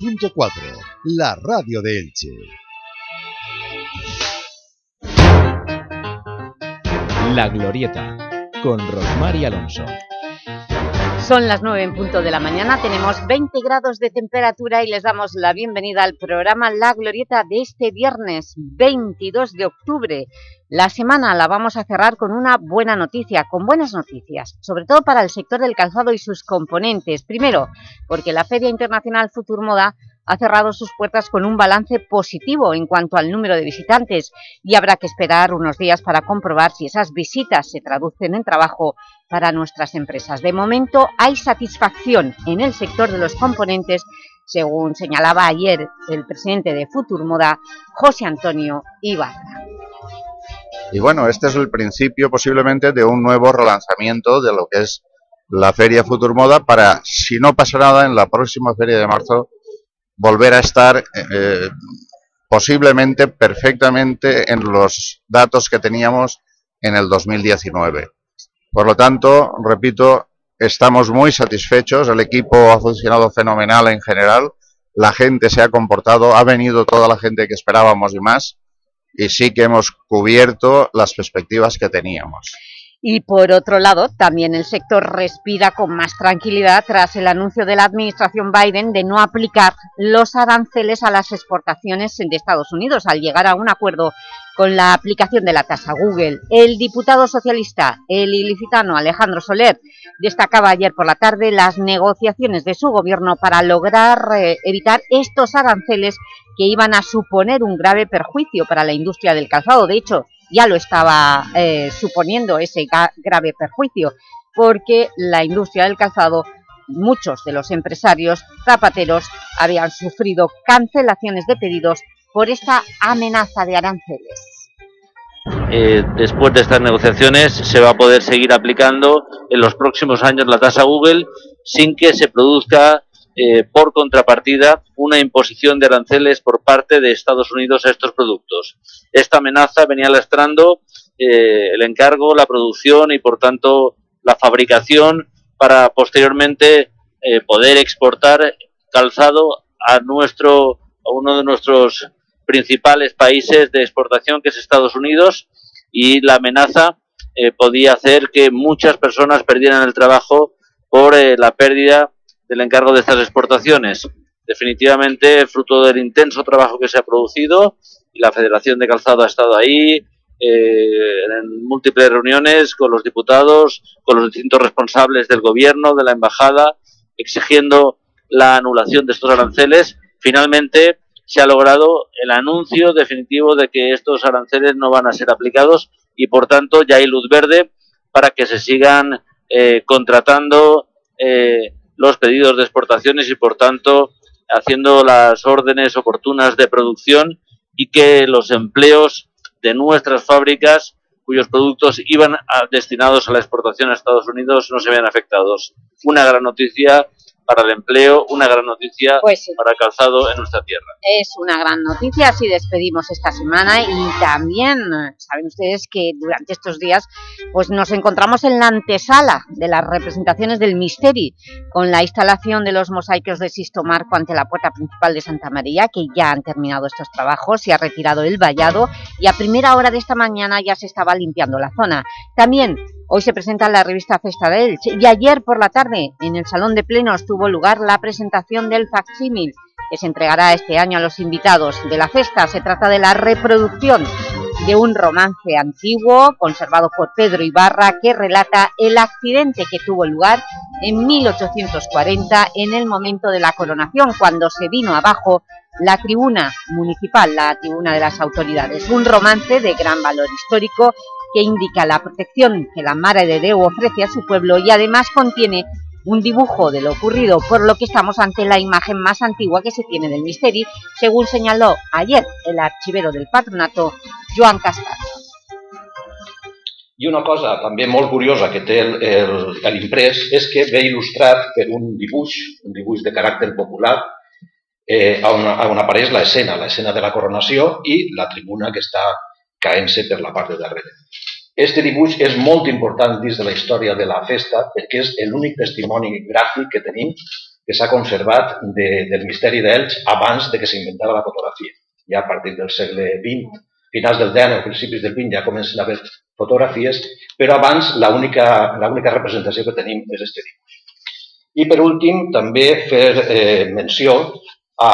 90.4, la radio de Elche. La Glorieta, con Rosmar Alonso. Son las 9 en punto de la mañana, tenemos 20 grados de temperatura y les damos la bienvenida al programa La Glorieta de este viernes 22 de octubre. La semana la vamos a cerrar con una buena noticia, con buenas noticias, sobre todo para el sector del calzado y sus componentes. Primero, porque la Feria Internacional Futur Moda ha cerrado sus puertas con un balance positivo en cuanto al número de visitantes y habrá que esperar unos días para comprobar si esas visitas se traducen en trabajo para nuestras empresas. De momento hay satisfacción en el sector de los componentes, según señalaba ayer el presidente de Futurmoda, José Antonio Ibarra. Y bueno, este es el principio posiblemente de un nuevo relanzamiento de lo que es la Feria Futurmoda para, si no pasa nada, en la próxima Feria de marzo volver a estar eh, posiblemente perfectamente en los datos que teníamos en el 2019. Por lo tanto, repito, estamos muy satisfechos, el equipo ha funcionado fenomenal en general, la gente se ha comportado, ha venido toda la gente que esperábamos y más, y sí que hemos cubierto las perspectivas que teníamos. Y por otro lado, también el sector respira con más tranquilidad tras el anuncio de la administración Biden de no aplicar los aranceles a las exportaciones de Estados Unidos al llegar a un acuerdo con la aplicación de la tasa Google. El diputado socialista, el ilicitano Alejandro Soler, destacaba ayer por la tarde las negociaciones de su gobierno para lograr eh, evitar estos aranceles que iban a suponer un grave perjuicio para la industria del calzado. De hecho, ya lo estaba eh, suponiendo ese grave perjuicio, porque la industria del calzado, muchos de los empresarios zapateros habían sufrido cancelaciones de pedidos por esta amenaza de aranceles. Eh, después de estas negociaciones se va a poder seguir aplicando en los próximos años la tasa Google sin que se produzca eh, por contrapartida una imposición de aranceles por parte de Estados Unidos a estos productos. Esta amenaza venía lastrando eh, el encargo, la producción y por tanto la fabricación para posteriormente eh, poder exportar calzado a nuestro a uno de nuestros principales países de exportación que es Estados Unidos y la amenaza podía hacer que muchas personas perdieran el trabajo por la pérdida del encargo de estas exportaciones. Definitivamente, fruto del intenso trabajo que se ha producido, la Federación de Calzado ha estado ahí, eh, en múltiples reuniones con los diputados, con los distintos responsables del gobierno, de la embajada, exigiendo la anulación de estos aranceles. Finalmente se ha logrado el anuncio definitivo de que estos aranceles no van a ser aplicados y por tanto ya hay luz verde para que se sigan eh, contratando eh, los pedidos de exportaciones y por tanto haciendo las órdenes oportunas de producción y que los empleos de nuestras fábricas cuyos productos iban destinados a la exportación a Estados Unidos no se vean afectados. Una gran noticia para el empleo, una gran noticia pues para calzado en nuestra tierra. Es una gran noticia, así despedimos esta semana y también saben ustedes que durante estos días pues nos encontramos en la antesala de las representaciones del Misteri con la instalación de los mosaicos de Sisto Marco ante la puerta principal de Santa María que ya han terminado estos trabajos, se ha retirado el vallado y a primera hora de esta mañana ya se estaba limpiando la zona. También Hoy se presenta la revista Festa de Elche y ayer por la tarde en el Salón de Plenos tuvo lugar la presentación del facsímil que se entregará este año a los invitados de la festa. Se trata de la reproducción de un romance antiguo conservado por Pedro Ibarra que relata el accidente que tuvo lugar en 1840 en el momento de la coronación, cuando se vino abajo la tribuna municipal, la tribuna de las autoridades. Un romance de gran valor histórico que indica la protección que la Mara de Deu ofrece a su pueblo y además contiene un dibujo de lo ocurrido, por lo que estamos ante la imagen más antigua que se tiene del misteri, según señaló ayer el archivero del patronato, Joan Castas. I una cosa també molt curiosa que té l'imprès és que ve il·lustrat per un dibuix, un dibuix de caràcter popular, eh, on, on apareix l'escena, l'escena de la coronació i la tribuna que està caent-se per la part de darrere. Este dibuix és molt important dins de la història de la festa perquè és l'únic testimoni gràfic que tenim que s'ha conservat de, del misteri d'Elx abans de que s'inventava la fotografia. Ja a partir del segle XX, finals del XIX principis del XX ja comencen a haver fotografies, però abans l'única representació que tenim és este dibuix. I per últim, també fer eh, menció a,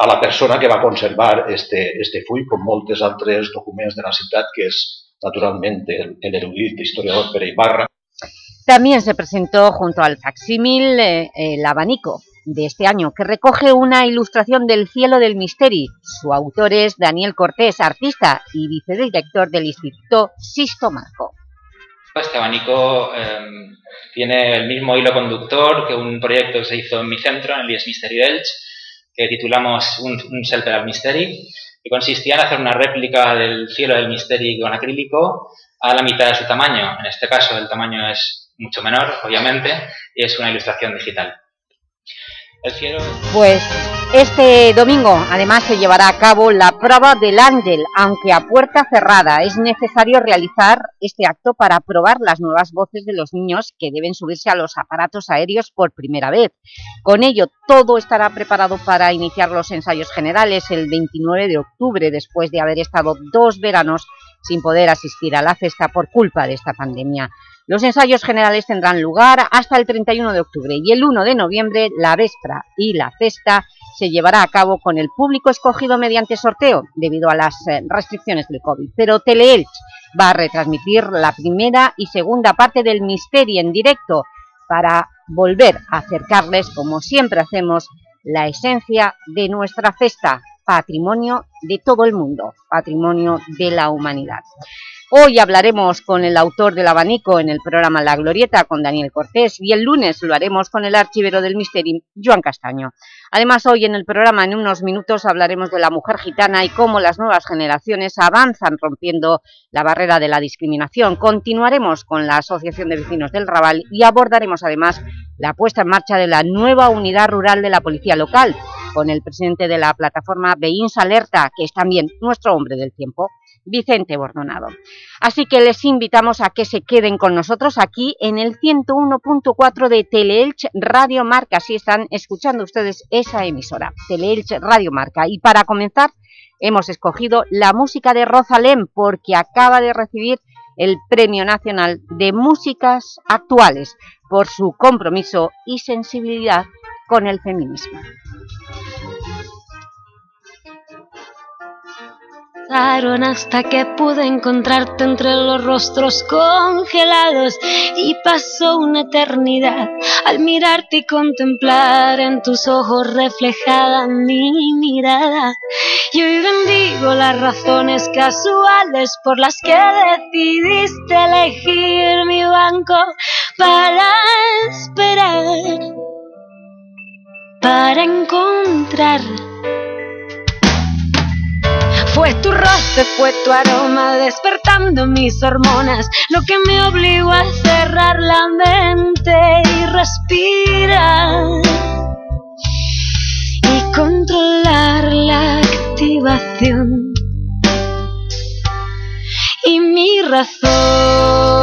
a la persona que va conservar este, este full, com moltes altres documents de la ciutat, que és naturalment el, el erudit historiador Pere Ibarra. También se presentó junto al facsímil eh, el abanico de este año, que recoge una ilustración del cielo del misteri. Su autor es Daniel Cortés, artista y vicedirector del Instituto Sisto Marco. Este abanico eh, tiene el mismo hilo conductor que un proyecto que se hizo en mi centro, en el IES Misteri Elch, que titulamos Un, un Selper Misteri, que consistía en hacer una réplica del cielo del Misteri con acrílico a la mitad de su tamaño. En este caso el tamaño es mucho menor, obviamente, y es una ilustración digital. El cielo... Pues este domingo además se llevará a cabo la prueba del Ángel, aunque a puerta cerrada. Es necesario realizar este acto para probar las nuevas voces de los niños que deben subirse a los aparatos aéreos por primera vez. Con ello, todo estará preparado para iniciar los ensayos generales el 29 de octubre, después de haber estado dos veranos sin poder asistir a la festa por culpa de esta pandemia. Los ensayos generales tendrán lugar hasta el 31 de octubre y el 1 de noviembre la Vespra y la Festa se llevará a cabo con el público escogido mediante sorteo debido a las eh, restricciones del COVID. Pero Teleelch va a retransmitir la primera y segunda parte del Misterio en directo para volver a acercarles, como siempre hacemos, la esencia de nuestra festa, patrimonio de todo el mundo, patrimonio de la humanidad. Hoy hablaremos con el autor del abanico en el programa La Glorieta, con Daniel Cortés, y el lunes lo haremos con el archivero del misterio, Joan Castaño. Además, hoy en el programa, en unos minutos, hablaremos de la mujer gitana y cómo las nuevas generaciones avanzan rompiendo la barrera de la discriminación. Continuaremos con la Asociación de Vecinos del Raval y abordaremos además la puesta en marcha de la nueva unidad rural de la Policía Local, con el presidente de la plataforma Beins Alerta, que es también nuestro hombre del tiempo. Vicente Bordonado. Así que les invitamos a que se queden con nosotros aquí en el 101.4 de Teleelch Radio Marca, si están escuchando ustedes esa emisora, Teleelch Radio Marca. Y para comenzar, hemos escogido la música de Rosalén, porque acaba de recibir el Premio Nacional de Músicas Actuales por su compromiso y sensibilidad con el feminismo. Hasta que pude encontrarte entre los rostros congelados y pasó una eternidad al mirarte y contemplar en tus ojos reflejada mi mirada. Y hoy bendigo las razones casuales por las que decidiste elegir mi banco para esperar, para encontrar fue tu rostro, fue tu aroma despertando mis hormonas, lo que me obligó a cerrar la mente y respirar y controlar la activación. Y mi razón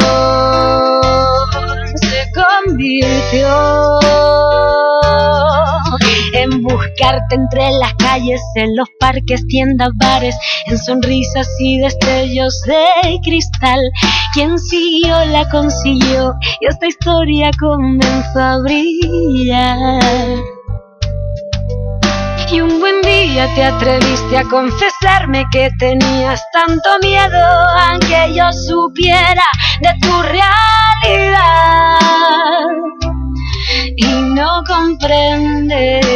se convirtió en buscarte entre las calles, en los parques, tiendas, bares, en sonrisas y destellos de cristal. Quien siguió la consiguió y esta historia comenzó a brillar. Y un buen día te atreviste a confesarme que tenías tanto miedo, aunque yo supiera de tu realidad y no comprendes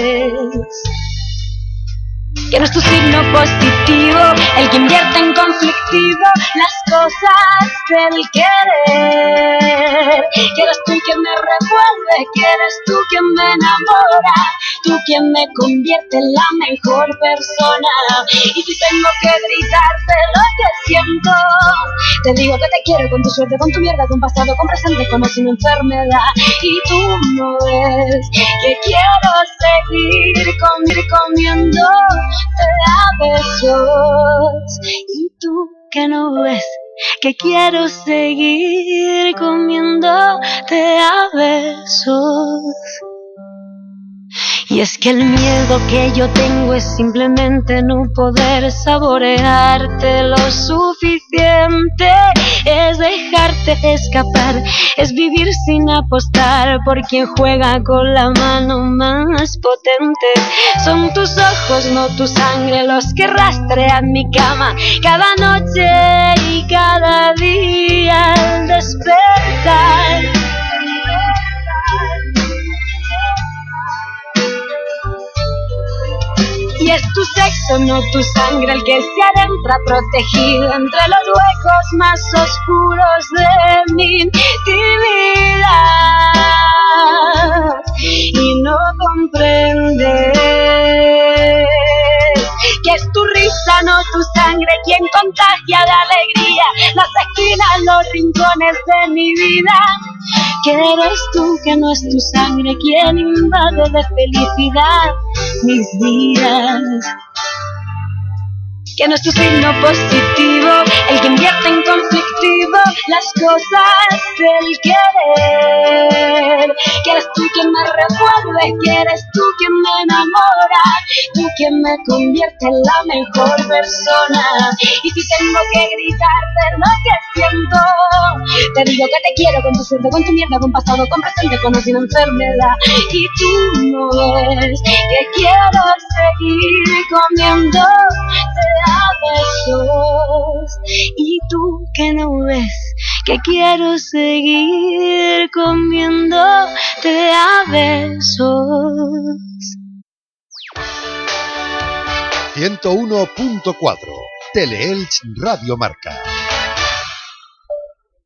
que no es tu signo positivo el que invierte en conflictivo las cosas del querer. Que eres tú quien me revuelve, que eres tú quien me enamora, tú quien me convierte en la mejor persona. Y si tengo que gritarte lo que siento, te digo que te quiero con tu suerte, con tu mierda, con pasado, con presente, como sin enfermedad. Y tú no ves que quiero seguir, comiendo te da besos. Y tú que no ves que quiero seguir comiendo te besos Y es que el miedo que yo tengo es simplemente no poder saborearte lo suficiente. Es dejarte escapar, es vivir sin apostar por quien juega con la mano más potente. Son tus ojos, no tu sangre, los que rastrean mi cama cada noche y cada día al despertar. Y es tu sexo, no tu sangre, el que se adentra protegido entre los huecos más oscuros de mi intimidad. Y no comprendes que es tu risa, no tu sangre, quien contagia de alegría las esquinas, los rincones de mi vida. Que eres tú, que no es tu sangre, quien invade de felicidad mis días que no es tu signo positivo, el que invierte en conflictivo las cosas del querer. Que eres tú quien me revuelve, que eres tú quien me enamora, tú quien me convierte en la mejor persona. Y si tengo que gritarte lo que siento, te digo que te quiero con tu suerte, con tu mierda, con pasado, con presente, con una enfermedad. Y tú no ves que quiero seguir comiendo besos y tú que no ves que quiero seguir comiéndote a besos. 101.4 Teleelch Radio Marca.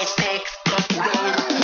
It's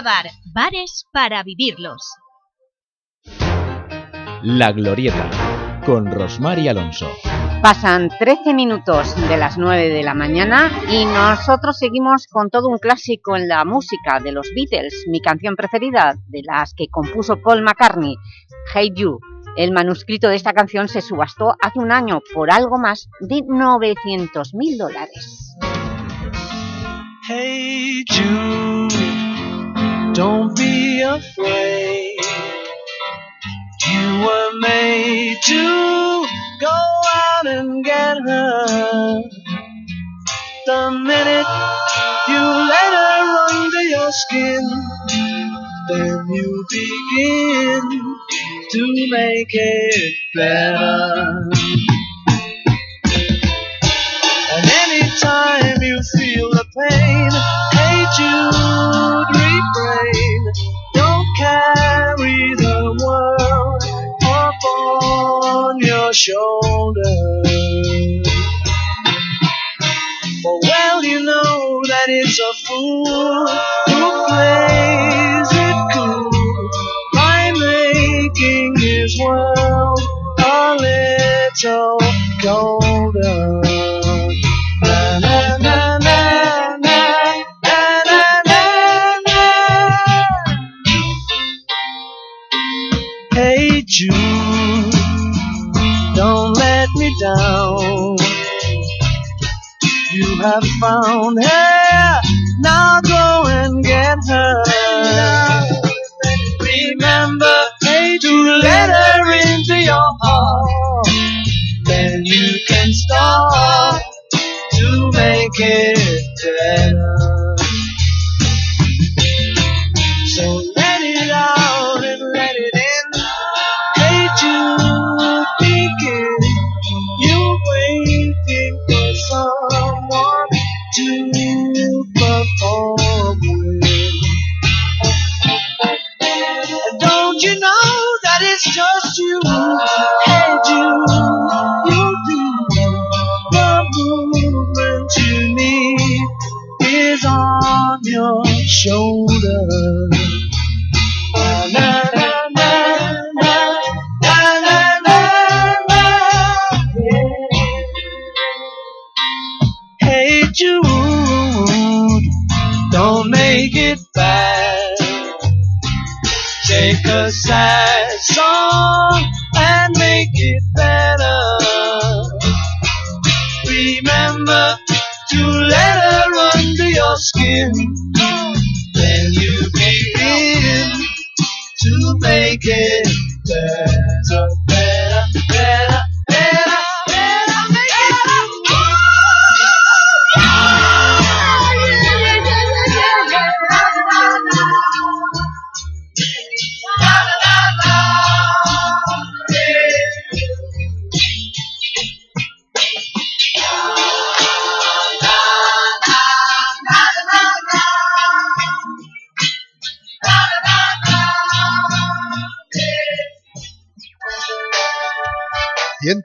Bar, bares para vivirlos. La Glorieta, con Rosmar y Alonso. Pasan 13 minutos de las 9 de la mañana y nosotros seguimos con todo un clásico en la música de los Beatles, mi canción preferida, de las que compuso Paul McCartney, Hey You. El manuscrito de esta canción se subastó hace un año por algo más de 900 mil dólares. Hey Jude. Don't be afraid. You were made to go out and get her. The minute you let her under your skin, then you begin to make it better. And anytime shoulder. For well you know that it's a fool who plays it cool by making his world a little colder. Na, na, na. Hey Jude down. You have found her, now go and get her. Remember, to let her into your heart.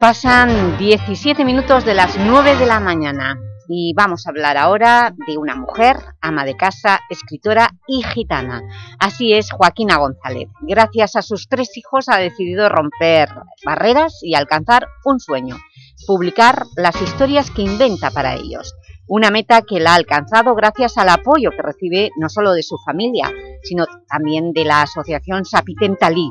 Pasan 17 minutos de las 9 de la mañana y vamos a hablar ahora de una mujer, ama de casa, escritora y gitana. Así es Joaquina González. Gracias a sus tres hijos ha decidido romper barreras y alcanzar un sueño, publicar las historias que inventa para ellos. Una meta que la ha alcanzado gracias al apoyo que recibe no solo de su familia, sino también de la asociación Sapitemtalí.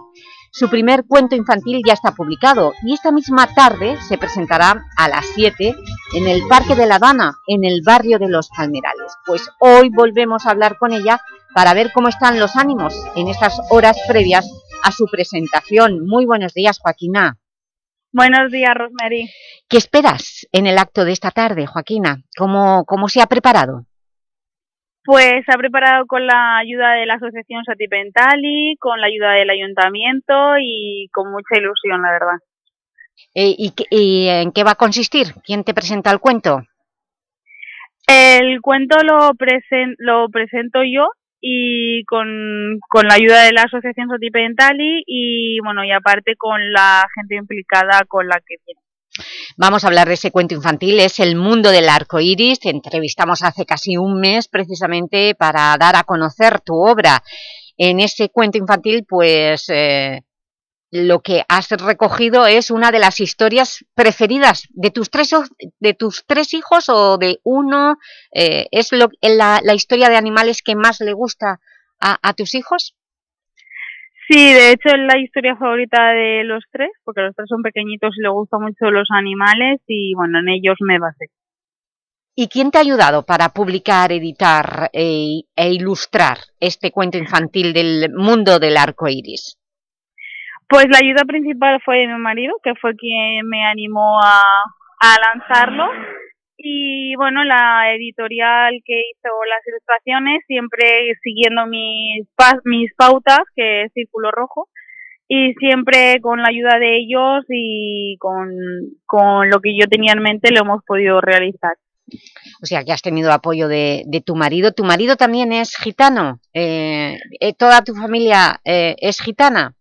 Su primer cuento infantil ya está publicado y esta misma tarde se presentará a las 7 en el Parque de La Habana, en el barrio de Los Palmerales. Pues hoy volvemos a hablar con ella para ver cómo están los ánimos en estas horas previas a su presentación. Muy buenos días, Joaquina. Buenos días, Rosemary. ¿Qué esperas en el acto de esta tarde, Joaquina? ¿Cómo, cómo se ha preparado? Pues se ha preparado con la ayuda de la Asociación Satipentali, con la ayuda del Ayuntamiento y con mucha ilusión, la verdad. Eh, ¿y, qué- y en qué va a consistir? ¿Quién te presenta el cuento? El cuento lo, presen- lo presento yo y con, con la ayuda de la Asociación Satipentali y, bueno, y aparte con la gente implicada con la que viene. Vamos a hablar de ese cuento infantil, es El mundo del arco iris. Te entrevistamos hace casi un mes precisamente para dar a conocer tu obra. En ese cuento infantil, pues eh, lo que has recogido es una de las historias preferidas de tus tres, de tus tres hijos o de uno. eh, ¿Es lo, la, la historia de animales que más le gusta a tus hijos? Sí, de hecho es la historia favorita de los tres, porque los tres son pequeñitos y les gustan mucho los animales y, bueno, en ellos me basé. ¿Y quién te ha ayudado para publicar, editar e, e ilustrar este cuento infantil del mundo del arco iris? Pues la ayuda principal fue de mi marido, que fue quien me animó a, a lanzarlo. Y bueno, la editorial que hizo las ilustraciones, siempre siguiendo mis, mis pautas, que es Círculo Rojo, y siempre con la ayuda de ellos y con, con lo que yo tenía en mente lo hemos podido realizar. O sea, que has tenido apoyo de, de tu marido. ¿Tu marido también es gitano? Eh, eh, ¿Toda tu familia eh, es gitana?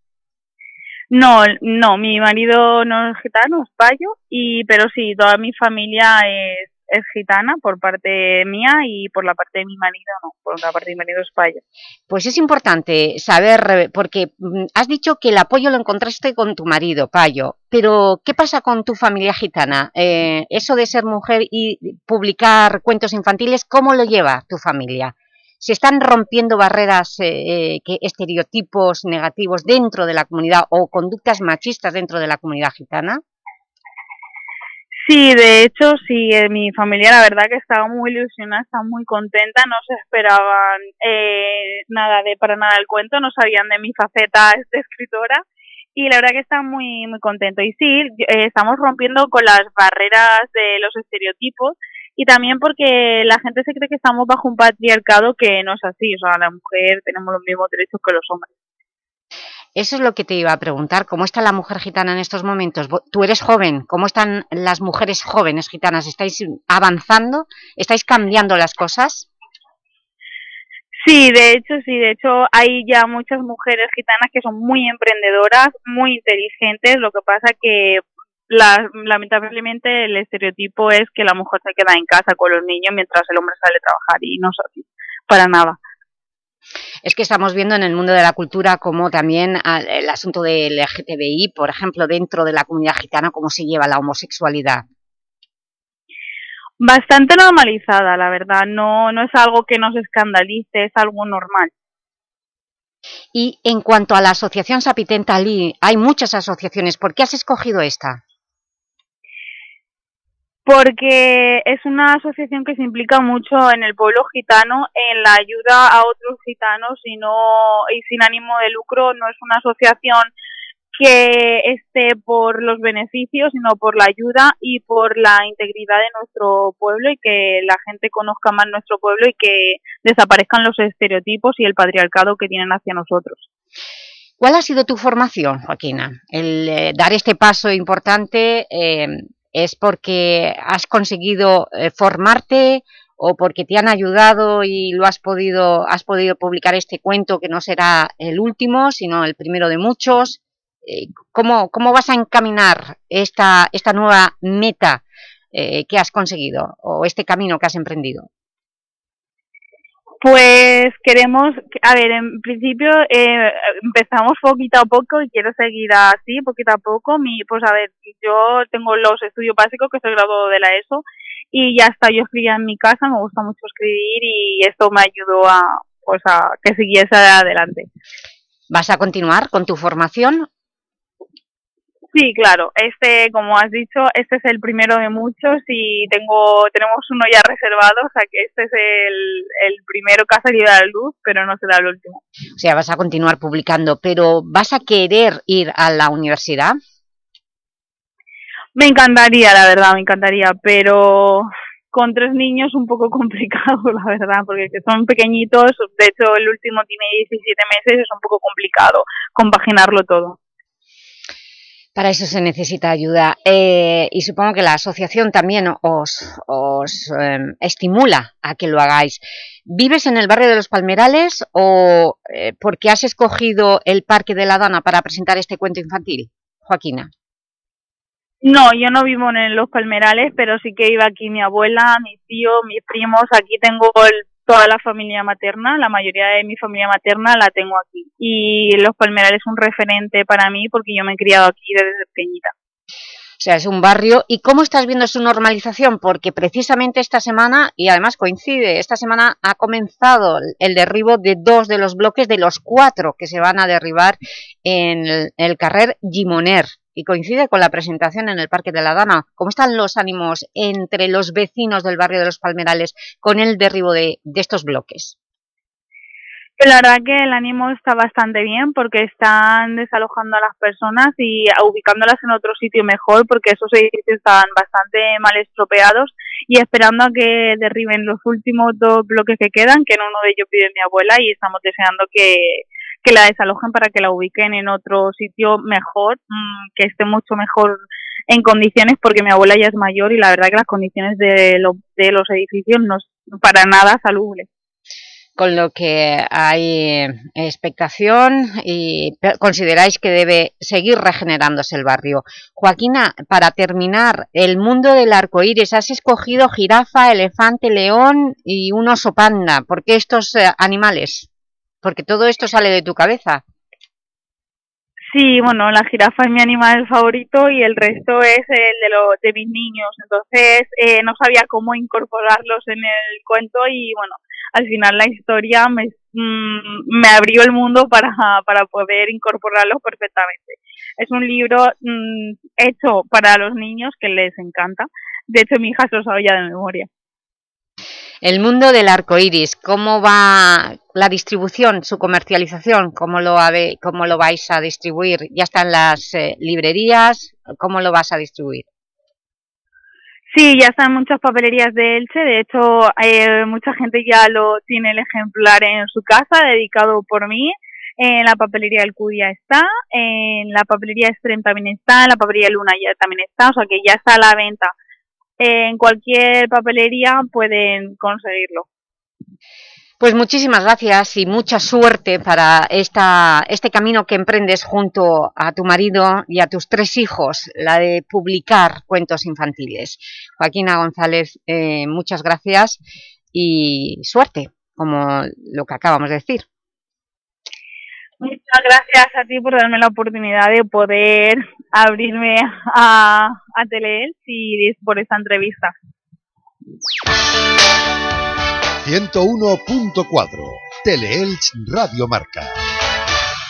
No, no, mi marido no es gitano, es payo, y, pero sí, toda mi familia es, es gitana por parte mía y por la parte de mi marido no, por la parte de mi marido es payo. Pues es importante saber, porque mm, has dicho que el apoyo lo encontraste con tu marido, Payo, pero ¿qué pasa con tu familia gitana? Eh, eso de ser mujer y publicar cuentos infantiles, ¿cómo lo lleva tu familia? ¿Se están rompiendo barreras, eh, eh, que, estereotipos negativos dentro de la comunidad o conductas machistas dentro de la comunidad gitana? Sí, de hecho, sí, eh, mi familia la verdad que estaba muy ilusionada, estaba muy contenta, no se esperaban eh, nada de para nada el cuento, no sabían de mi faceta de escritora y la verdad que están muy muy contentos. Y sí, eh, estamos rompiendo con las barreras de los estereotipos y también porque la gente se cree que estamos bajo un patriarcado que no es así, o sea, la mujer tenemos los mismos derechos que los hombres. Eso es lo que te iba a preguntar. ¿Cómo está la mujer gitana en estos momentos? Tú eres joven. ¿Cómo están las mujeres jóvenes gitanas? ¿Estáis avanzando? ¿Estáis cambiando las cosas? Sí, de hecho, sí, de hecho hay ya muchas mujeres gitanas que son muy emprendedoras, muy inteligentes, lo que pasa que la, lamentablemente el estereotipo es que la mujer se queda en casa con los niños mientras el hombre sale a trabajar y no es así, para nada. Es que estamos viendo en el mundo de la cultura como también ah, el asunto del LGTBI, por ejemplo, dentro de la comunidad gitana, cómo se lleva la homosexualidad. Bastante normalizada, la verdad. No, no es algo que nos escandalice, es algo normal. Y en cuanto a la asociación Sapitenta Ali, hay muchas asociaciones. ¿Por qué has escogido esta? Porque es una asociación que se implica mucho en el pueblo gitano, en la ayuda a otros gitanos y, no, y sin ánimo de lucro. No es una asociación que esté por los beneficios, sino por la ayuda y por la integridad de nuestro pueblo y que la gente conozca más nuestro pueblo y que desaparezcan los estereotipos y el patriarcado que tienen hacia nosotros. ¿Cuál ha sido tu formación, Joaquina? El eh, dar este paso importante eh, es porque has conseguido eh, formarte o porque te han ayudado y lo has podido, has podido publicar este cuento que no será el último, sino el primero de muchos. Eh, ¿cómo, ¿cómo, vas a encaminar esta, esta nueva meta eh, que has conseguido o este camino que has emprendido? Pues queremos, a ver, en principio eh, empezamos poquito a poco y quiero seguir así, poquito a poco. Mi, pues a ver, yo tengo los estudios básicos que soy graduado de la ESO y ya está, yo escribía en mi casa, me gusta mucho escribir y esto me ayudó a, pues a que siguiese adelante. ¿Vas a continuar con tu formación Sí, claro. Este, como has dicho, este es el primero de muchos y tengo, tenemos uno ya reservado, o sea que este es el, el primero que ha salido a la luz, pero no será el último. O sea, vas a continuar publicando, pero ¿vas a querer ir a la universidad? Me encantaría, la verdad, me encantaría, pero con tres niños un poco complicado, la verdad, porque son pequeñitos, de hecho el último tiene 17 meses, es un poco complicado compaginarlo todo. Para eso se necesita ayuda eh, y supongo que la asociación también os, os em, estimula a que lo hagáis. ¿Vives en el barrio de Los Palmerales o eh, porque has escogido el Parque de la Dana para presentar este cuento infantil, Joaquina? No, yo no vivo en Los Palmerales, pero sí que iba aquí mi abuela, mi tío, mis primos. Aquí tengo el toda la familia materna, la mayoría de mi familia materna la tengo aquí. Y Los Palmerales es un referente para mí porque yo me he criado aquí desde pequeñita. O sea, es un barrio. ¿Y cómo estás viendo su normalización? Porque precisamente esta semana, y además coincide, esta semana ha comenzado el derribo de dos de los bloques de los cuatro que se van a derribar en el, carrer Gimoner y coincide con la presentación en el Parque de la Dama. ¿Cómo están los ánimos entre los vecinos del barrio de Los Palmerales con el derribo de, estos bloques? La verdad que el ánimo está bastante bien porque están desalojando a las personas y ubicándolas en otro sitio mejor porque esos edificios están bastante mal estropeados y esperando a que derriben los últimos dos bloques que quedan, que en uno de ellos vive mi abuela y estamos deseando que, que la desalojen para que la ubiquen en otro sitio mejor, mm, que esté mucho mejor en condiciones, porque mi abuela ya es mayor y la verdad que las condiciones de, de los edificios no son para nada salubles con lo que hay expectación y consideráis que debe seguir regenerándose el barrio. Joaquina, para terminar, el mundo del arco iris, has escogido jirafa, elefante, león y un oso panda. ¿Por qué estos eh, animales? Porque todo esto sale de tu cabeza. Sí, bueno, la jirafa es mi animal favorito y el resto es el de, los de mis niños. Entonces eh, no sabía cómo incorporarlos en el cuento y bueno, al final la historia me, mm, me abrió el mundo para, para poder incorporarlos perfectamente. Es un libro mm, hecho para los niños que les encanta. De hecho, mi hija se lo sabe ya de memoria. El mundo del arco iris, ¿cómo va la distribución, su comercialización? ¿Cómo lo, cómo lo vais a distribuir? ¿Ya están las eh, librerías? ¿Cómo lo vas a distribuir? Sí, ya están muchas papelerías de Elche. De hecho, eh, mucha gente ya lo tiene el ejemplar en su casa, dedicado por mí. En la papelería del Cudia está, en la papelería Extrem también está, en la papelería Luna ya también está, o sea que ya está a la venta. En cualquier papelería pueden conseguirlo. Pues muchísimas gracias y mucha suerte para esta, este camino que emprendes junto a tu marido y a tus tres hijos, la de publicar cuentos infantiles. Joaquina González, eh, muchas gracias y suerte, como lo que acabamos de decir. Muchas gracias a ti por darme la oportunidad de poder abrirme a, a y por esta entrevista. 101.4 Teleelch Radio Marca.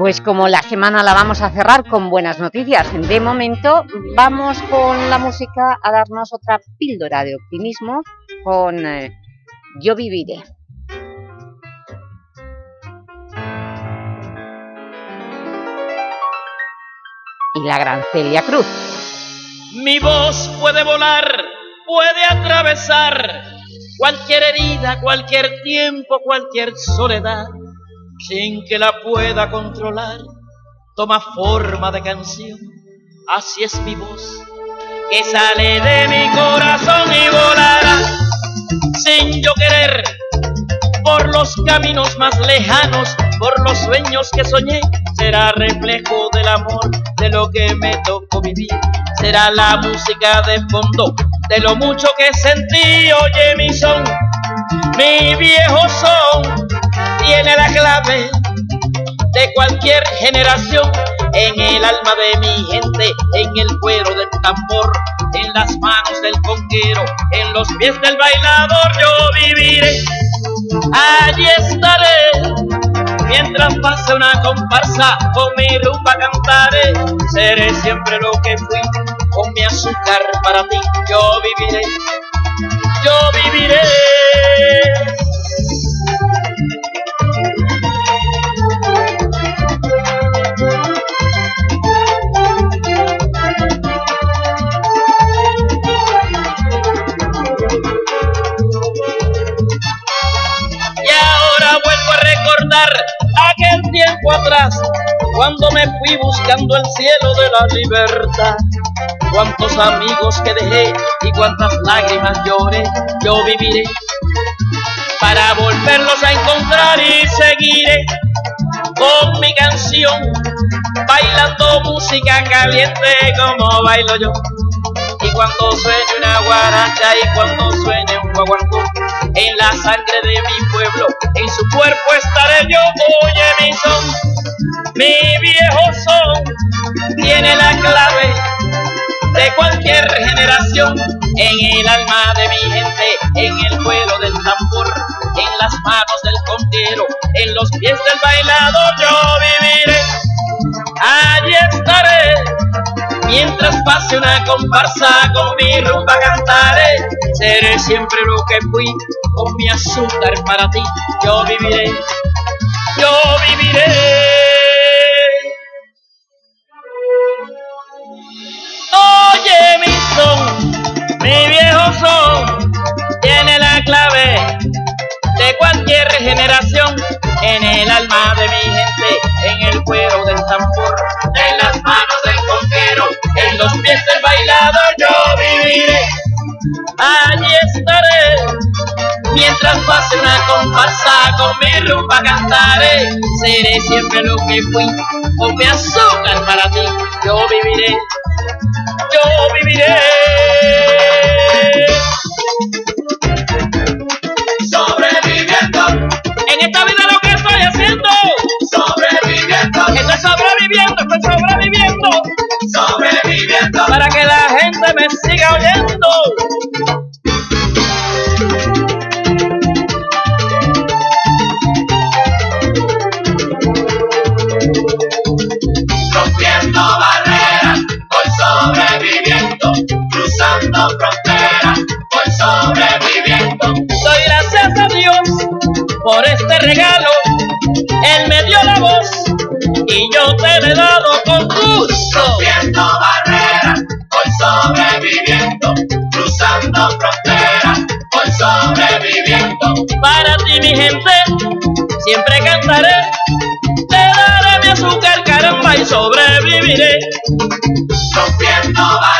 Pues como la semana la vamos a cerrar con buenas noticias, de momento vamos con la música a darnos otra píldora de optimismo con eh, Yo Viviré. Y la gran Celia Cruz. Mi voz puede volar, puede atravesar cualquier herida, cualquier tiempo, cualquier soledad sin que la pueda controlar, toma forma de canción. Así es mi voz, que sale de mi corazón y volará sin yo querer por los caminos más lejanos, por los sueños que soñé. Será reflejo del amor, de lo que me tocó vivir. Será la música de fondo, de lo mucho que sentí. Oye mi son, mi viejo son tiene la clave de cualquier generación en el alma de mi gente, en el cuero del tambor, en las manos del conquero, en los pies del bailador yo viviré. Allí estaré mientras pase una comparsa con mi rumba cantaré. Seré siempre lo que fui con mi azúcar para ti. Yo viviré, yo viviré. Aquel tiempo atrás, cuando me fui buscando el cielo de la libertad. Cuántos amigos que dejé y cuántas lágrimas lloré, yo viviré para volverlos a encontrar y seguiré con mi canción, bailando música caliente como bailo yo. Y cuando sueñe una guaracha y cuando sueñe un guaguancó, en la sangre de mi pueblo, en su cuerpo estaré yo. Oye mi son, mi viejo son, tiene la clave de cualquier generación, en el alma de mi gente, en el vuelo del tambor, en las manos del contero, en los pies del bailador yo viviré. Allí estaré Mientras pase una comparsa con mi rumba cantaré, seré siempre lo que fui, con mi azúcar para ti, yo viviré, yo viviré. Oye mi son, mi viejo son, tiene la clave cualquier generación, en el alma de mi gente, en el cuero del tambor, en las manos del en los pies del bailador yo viviré, allí estaré, Mientras pase una comparsa con mi rumba cantaré, seré siempre lo que fui, con mi azúcar para ti, yo viviré, yo viviré. En esta vida lo que estoy haciendo. Sobreviviendo. Estoy sobreviviendo, estoy sobreviviendo. Sobreviviendo. Para que la gente me siga oyendo. rompiendo barreras, voy sobreviviendo, cruzando fronteras, por este regalo, Él me dio la voz y yo te he dado con gusto. Rompiendo barreras, voy sobreviviendo, cruzando fronteras, voy sobreviviendo. Para ti mi gente, siempre cantaré, te daré mi azúcar caramba y sobreviviré. Rompiendo barreras,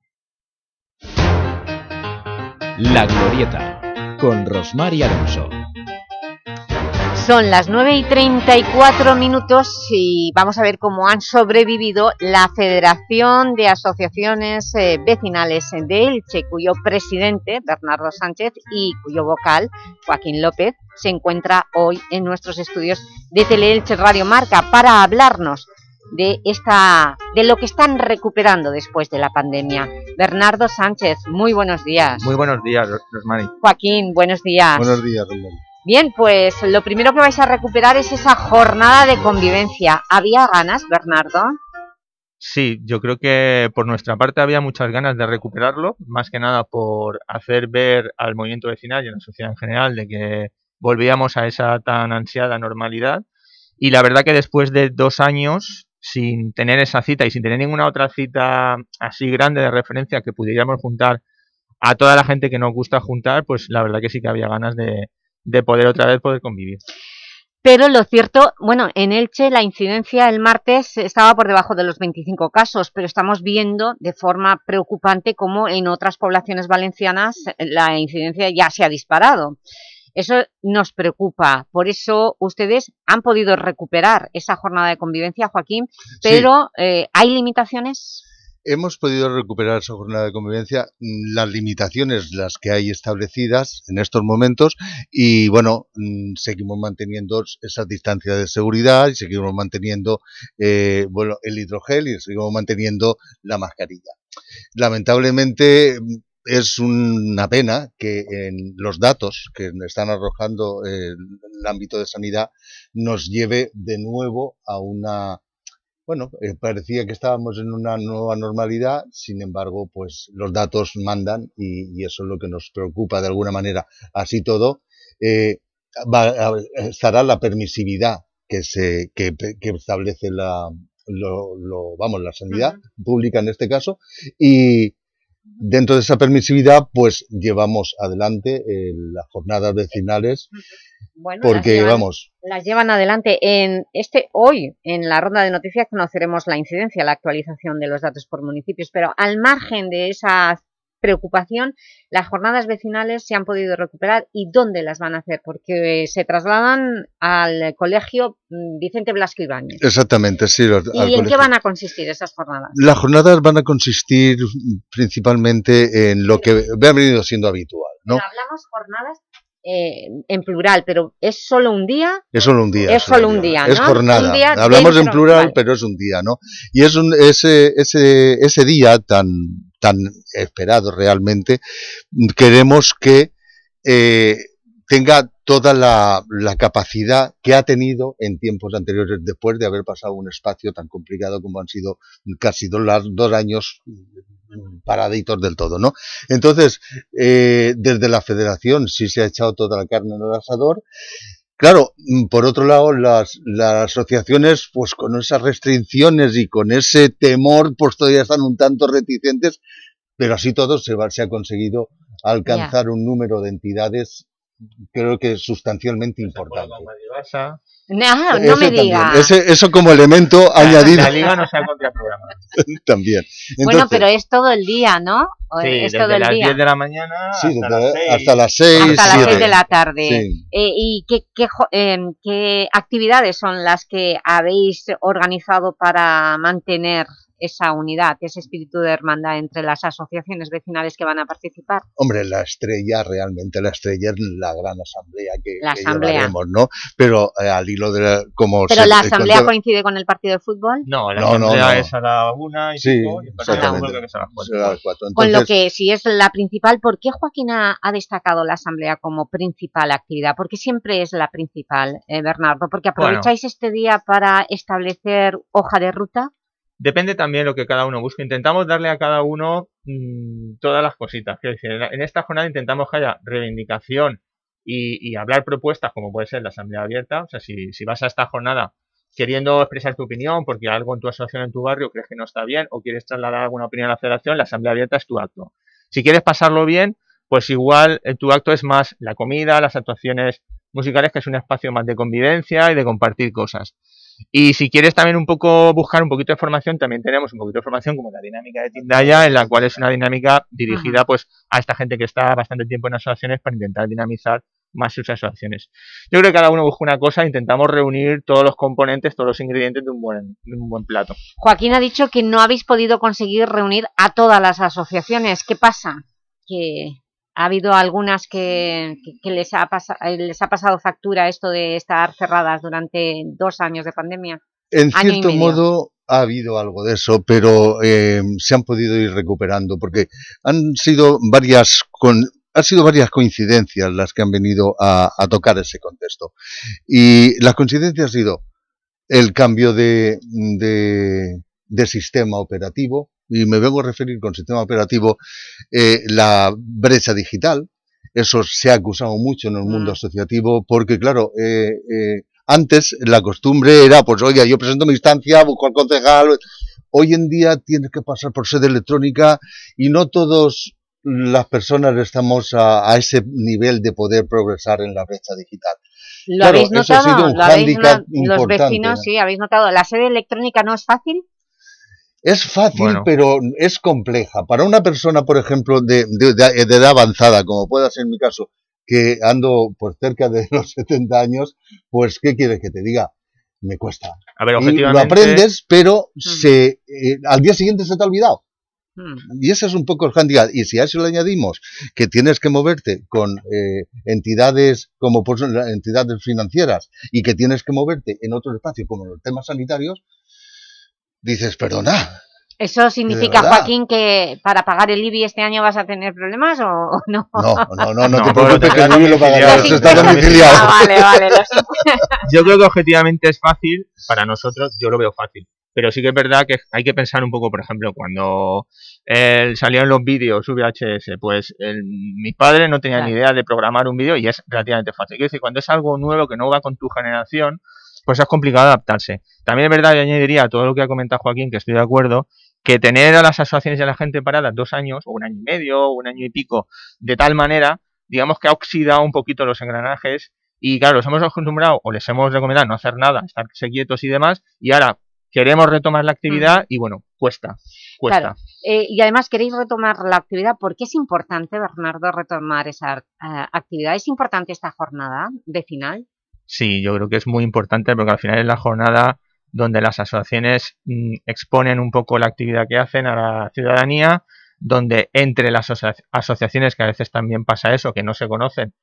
La Glorieta, con Rosmar y Alonso. Son las 9 y 34 minutos y vamos a ver cómo han sobrevivido la Federación de Asociaciones eh, Vecinales de Elche, cuyo presidente, Bernardo Sánchez, y cuyo vocal, Joaquín López, se encuentra hoy en nuestros estudios de Teleelche Radio Marca para hablarnos de, esta, de lo que están recuperando después de la pandemia. Bernardo Sánchez, muy buenos días. Muy buenos días, Rosmari. Joaquín, buenos días. Buenos días, Rosmari. Bien, pues lo primero que vais a recuperar es esa jornada de convivencia. ¿Había ganas, Bernardo? Sí, yo creo que por nuestra parte había muchas ganas de recuperarlo, más que nada por hacer ver al movimiento vecinal y a la sociedad en general de que volvíamos a esa tan ansiada normalidad. Y la verdad que después de dos años sin tener esa cita y sin tener ninguna otra cita así grande de referencia que pudiéramos juntar a toda la gente que nos gusta juntar, pues la verdad que sí que había ganas de, de poder otra vez poder convivir. Pero lo cierto, bueno, en Elche la incidencia el martes estaba por debajo de los 25 casos, pero estamos viendo de forma preocupante cómo en otras poblaciones valencianas la incidencia ya se ha disparado. Eso nos preocupa, por eso ustedes han podido recuperar esa jornada de convivencia, Joaquín, pero eh, ¿hay limitaciones? Hemos podido recuperar esa jornada de convivencia, mm, las limitaciones las que hay establecidas en estos momentos y bueno, mm, seguimos manteniendo esa distancia de seguridad y seguimos manteniendo eh, bueno, el hidrogel y seguimos manteniendo la mascarilla. Lamentablemente mm, es una pena que en los datos que están arrojando el, el ámbito de sanidad nos lleve de nuevo a una bueno, eh, parecía que estábamos en una nueva normalidad, sin embargo, pues los datos mandan y, y eso es lo que nos preocupa de alguna manera. Así todo, eh, va, estará la permisividad que se que, que establece la lo, lo- vamos la sanidad pública en este caso y dentro de esa permisividad pues llevamos adelante eh, las jornadas vecinales Bueno, las porque llevan- vamos. Las llevan adelante. En este hoy, en la ronda de noticias, conoceremos la incidencia, la actualización de los datos por municipios, pero al margen de esa preocupación, las jornadas vecinales se han podido recuperar y ¿dónde las van a hacer? Porque se trasladan al colegio mm, Vicente Blasco Ibáñez. exactamente sí los- ¿Y al en qué van a consistir esas jornadas? Las jornadas van a consistir principalmente en lo que ha venido siendo habitual, ¿no? Pero hablamos jornadas eh, en plural, pero ¿es solo un día? Es solo un día. Es solo un día, Es ¿no? jornada. Un día Hablamos en plural, vale. pero es un día, ¿no? Y es un, ese, ese, ese día tan, tan esperado realmente, queremos que eh, tenga toda la, capacidad que ha tenido en tiempos anteriores, después de haber pasado un espacio tan complicado como han sido casi dos, años paraditos del todo, ¿no? Entonces, eh, desde la federación sí se ha echado toda la carne en el asador. Claro, mm, por otro lado, las, las asociaciones, pues con esas restricciones y con ese temor, pues todavía están un tanto reticentes, pero así todo se, va- se ha conseguido alcanzar un número de entidades, creo que sustancialmente importante. No, no me también, diga. ese- eso como elemento La- añadido La liga no se ha contraprogramado. también. bueno, pero es todo el día, ¿no? ¿O Sí, es todo el las día. 10 de la mañana Sí, hasta, desde- las 6. hasta las 6, hasta las 6 siete. de la tarde. Sí. Eh, ¿Y qué, qué, jo- em, qué actividades son las que habéis organizado para mantener esa unidad, ese espíritu de hermandad entre las asociaciones vecinales que van a participar? Hombre, la estrella, realmente la estrella es la gran asamblea que, La que asamblea. llevaremos, ¿no? Pero eh, al hilo de la, como ¿Pero se- la asamblea coincide con el partido de fútbol? No, la No, no, asamblea no. es a la 1 y Sí, pico, y el partido de fútbol exactamente. creo que es a las 4. Será a las cuatro. Con lo que, si es la principal, ¿por qué Joaquín ha, ha destacado la asamblea como principal actividad? Porque siempre es la principal, eh, Bernardo. ¿Porque aprovecháis este día para establecer hoja de ruta? Depende también lo que cada uno busque. Intentamos darle a cada uno mm, todas las cositas. Quiero decir, en esta jornada intentamos que haya reivindicación y, y hablar propuestas, como puede ser la asamblea abierta. O sea, si, si vas a esta jornada queriendo expresar tu opinión porque algo en tu asociación, en tu barrio, crees que no está bien o quieres trasladar alguna opinión a la federación, la asamblea abierta es tu acto. Si quieres pasarlo bien, pues igual eh, tu acto es más la comida, las actuaciones musicales, que es un espacio más de convivencia y de compartir cosas. Y si quieres también un poco buscar un poquito de formación, también tenemos un poquito de formación como la dinámica de Tindaya, en la cual es una dinámica dirigida pues a esta gente que está bastante tiempo en asociaciones para intentar dinamizar más sus asociaciones. Yo creo que cada uno busca una cosa, intentamos reunir todos los componentes, todos los ingredientes de un buen, de un buen plato. Joaquín ha dicho que no habéis podido conseguir reunir a todas las asociaciones. ¿Qué pasa? Que ha habido algunas que, que- que les, ha eh, les ha pasado factura esto de estar cerradas durante dos años de pandemia. En Año cierto modo ha habido algo de eso, pero eh, se han podido ir recuperando porque han sido varias con han sido varias coincidencias las que han venido a, a tocar ese contexto. Y la coincidencia ha sido el cambio de, de, de sistema operativo, y me vengo a referir con sistema operativo eh, la brecha digital. Eso se ha acusado mucho en el mundo asociativo porque, claro, eh, eh, antes la costumbre era, pues, oiga, yo presento mi instancia, busco al concejal. Hoy en día tienes que pasar por sede electrónica y no todas las personas estamos a, a ese nivel de poder progresar en la brecha digital. ¿Lo Claro, habéis eso ha notado? sido un ¿Lo habéis no- Los vecinos, ¿no? sí, habéis notado. ¿La sede electrónica no es fácil? Es fácil, Bueno. pero es compleja. Para una persona, por ejemplo, de, de- de- de edad avanzada, como pueda ser mi caso, que ando por cerca de los 70 años, pues, ¿qué quieres que te diga? Me cuesta. A ver, Y lo aprendes, pero se, eh, al día siguiente se te ha olvidado. Y ese es un poco el handicap. Y si a eso le añadimos que tienes que moverte con eh, entidades como pues, entidades financieras y que tienes que moverte en otro espacio como los temas sanitarios, dices, perdona. ¿Eso significa. Joaquín, que para pagar el IBI este año vas a tener problemas o, no? No, no, no, no, No, te preocupes que no me lo pagará, domiciliado. eso está domiciliado. Ah, vale, vale. Yo creo que objetivamente es fácil, para nosotros yo lo veo fácil. Pero sí que es verdad que hay que pensar un poco, por ejemplo, cuando eh, salían los vídeos VHS, pues el, mis padres no tenían ni idea de programar un vídeo y es relativamente fácil. Quiero decir, cuando es algo nuevo que no va con tu generación, pues es complicado adaptarse. También es verdad, yo añadiría a todo lo que ha comentado Joaquín, que estoy de acuerdo, que tener a las asociaciones y a la gente paradas dos años, o un año y medio, o un año y pico, de tal manera, digamos que ha oxidado un poquito los engranajes y claro, los hemos acostumbrado o les hemos recomendado no hacer nada, estarse quietos y demás, y ahora queremos retomar la actividad y bueno, cuesta, cuesta. Claro. Eh, y además queréis retomar la actividad. ¿Por qué es importante, Bernardo, retomar esa eh, actividad? ¿Es importante esta jornada de final? Sí, yo creo que es muy importante porque al final es la jornada donde las asociaciones mm, exponen un poco la actividad que hacen a la ciudadanía, donde entre las asocia- asociaciones, que a veces también pasa eso, que no se conocen,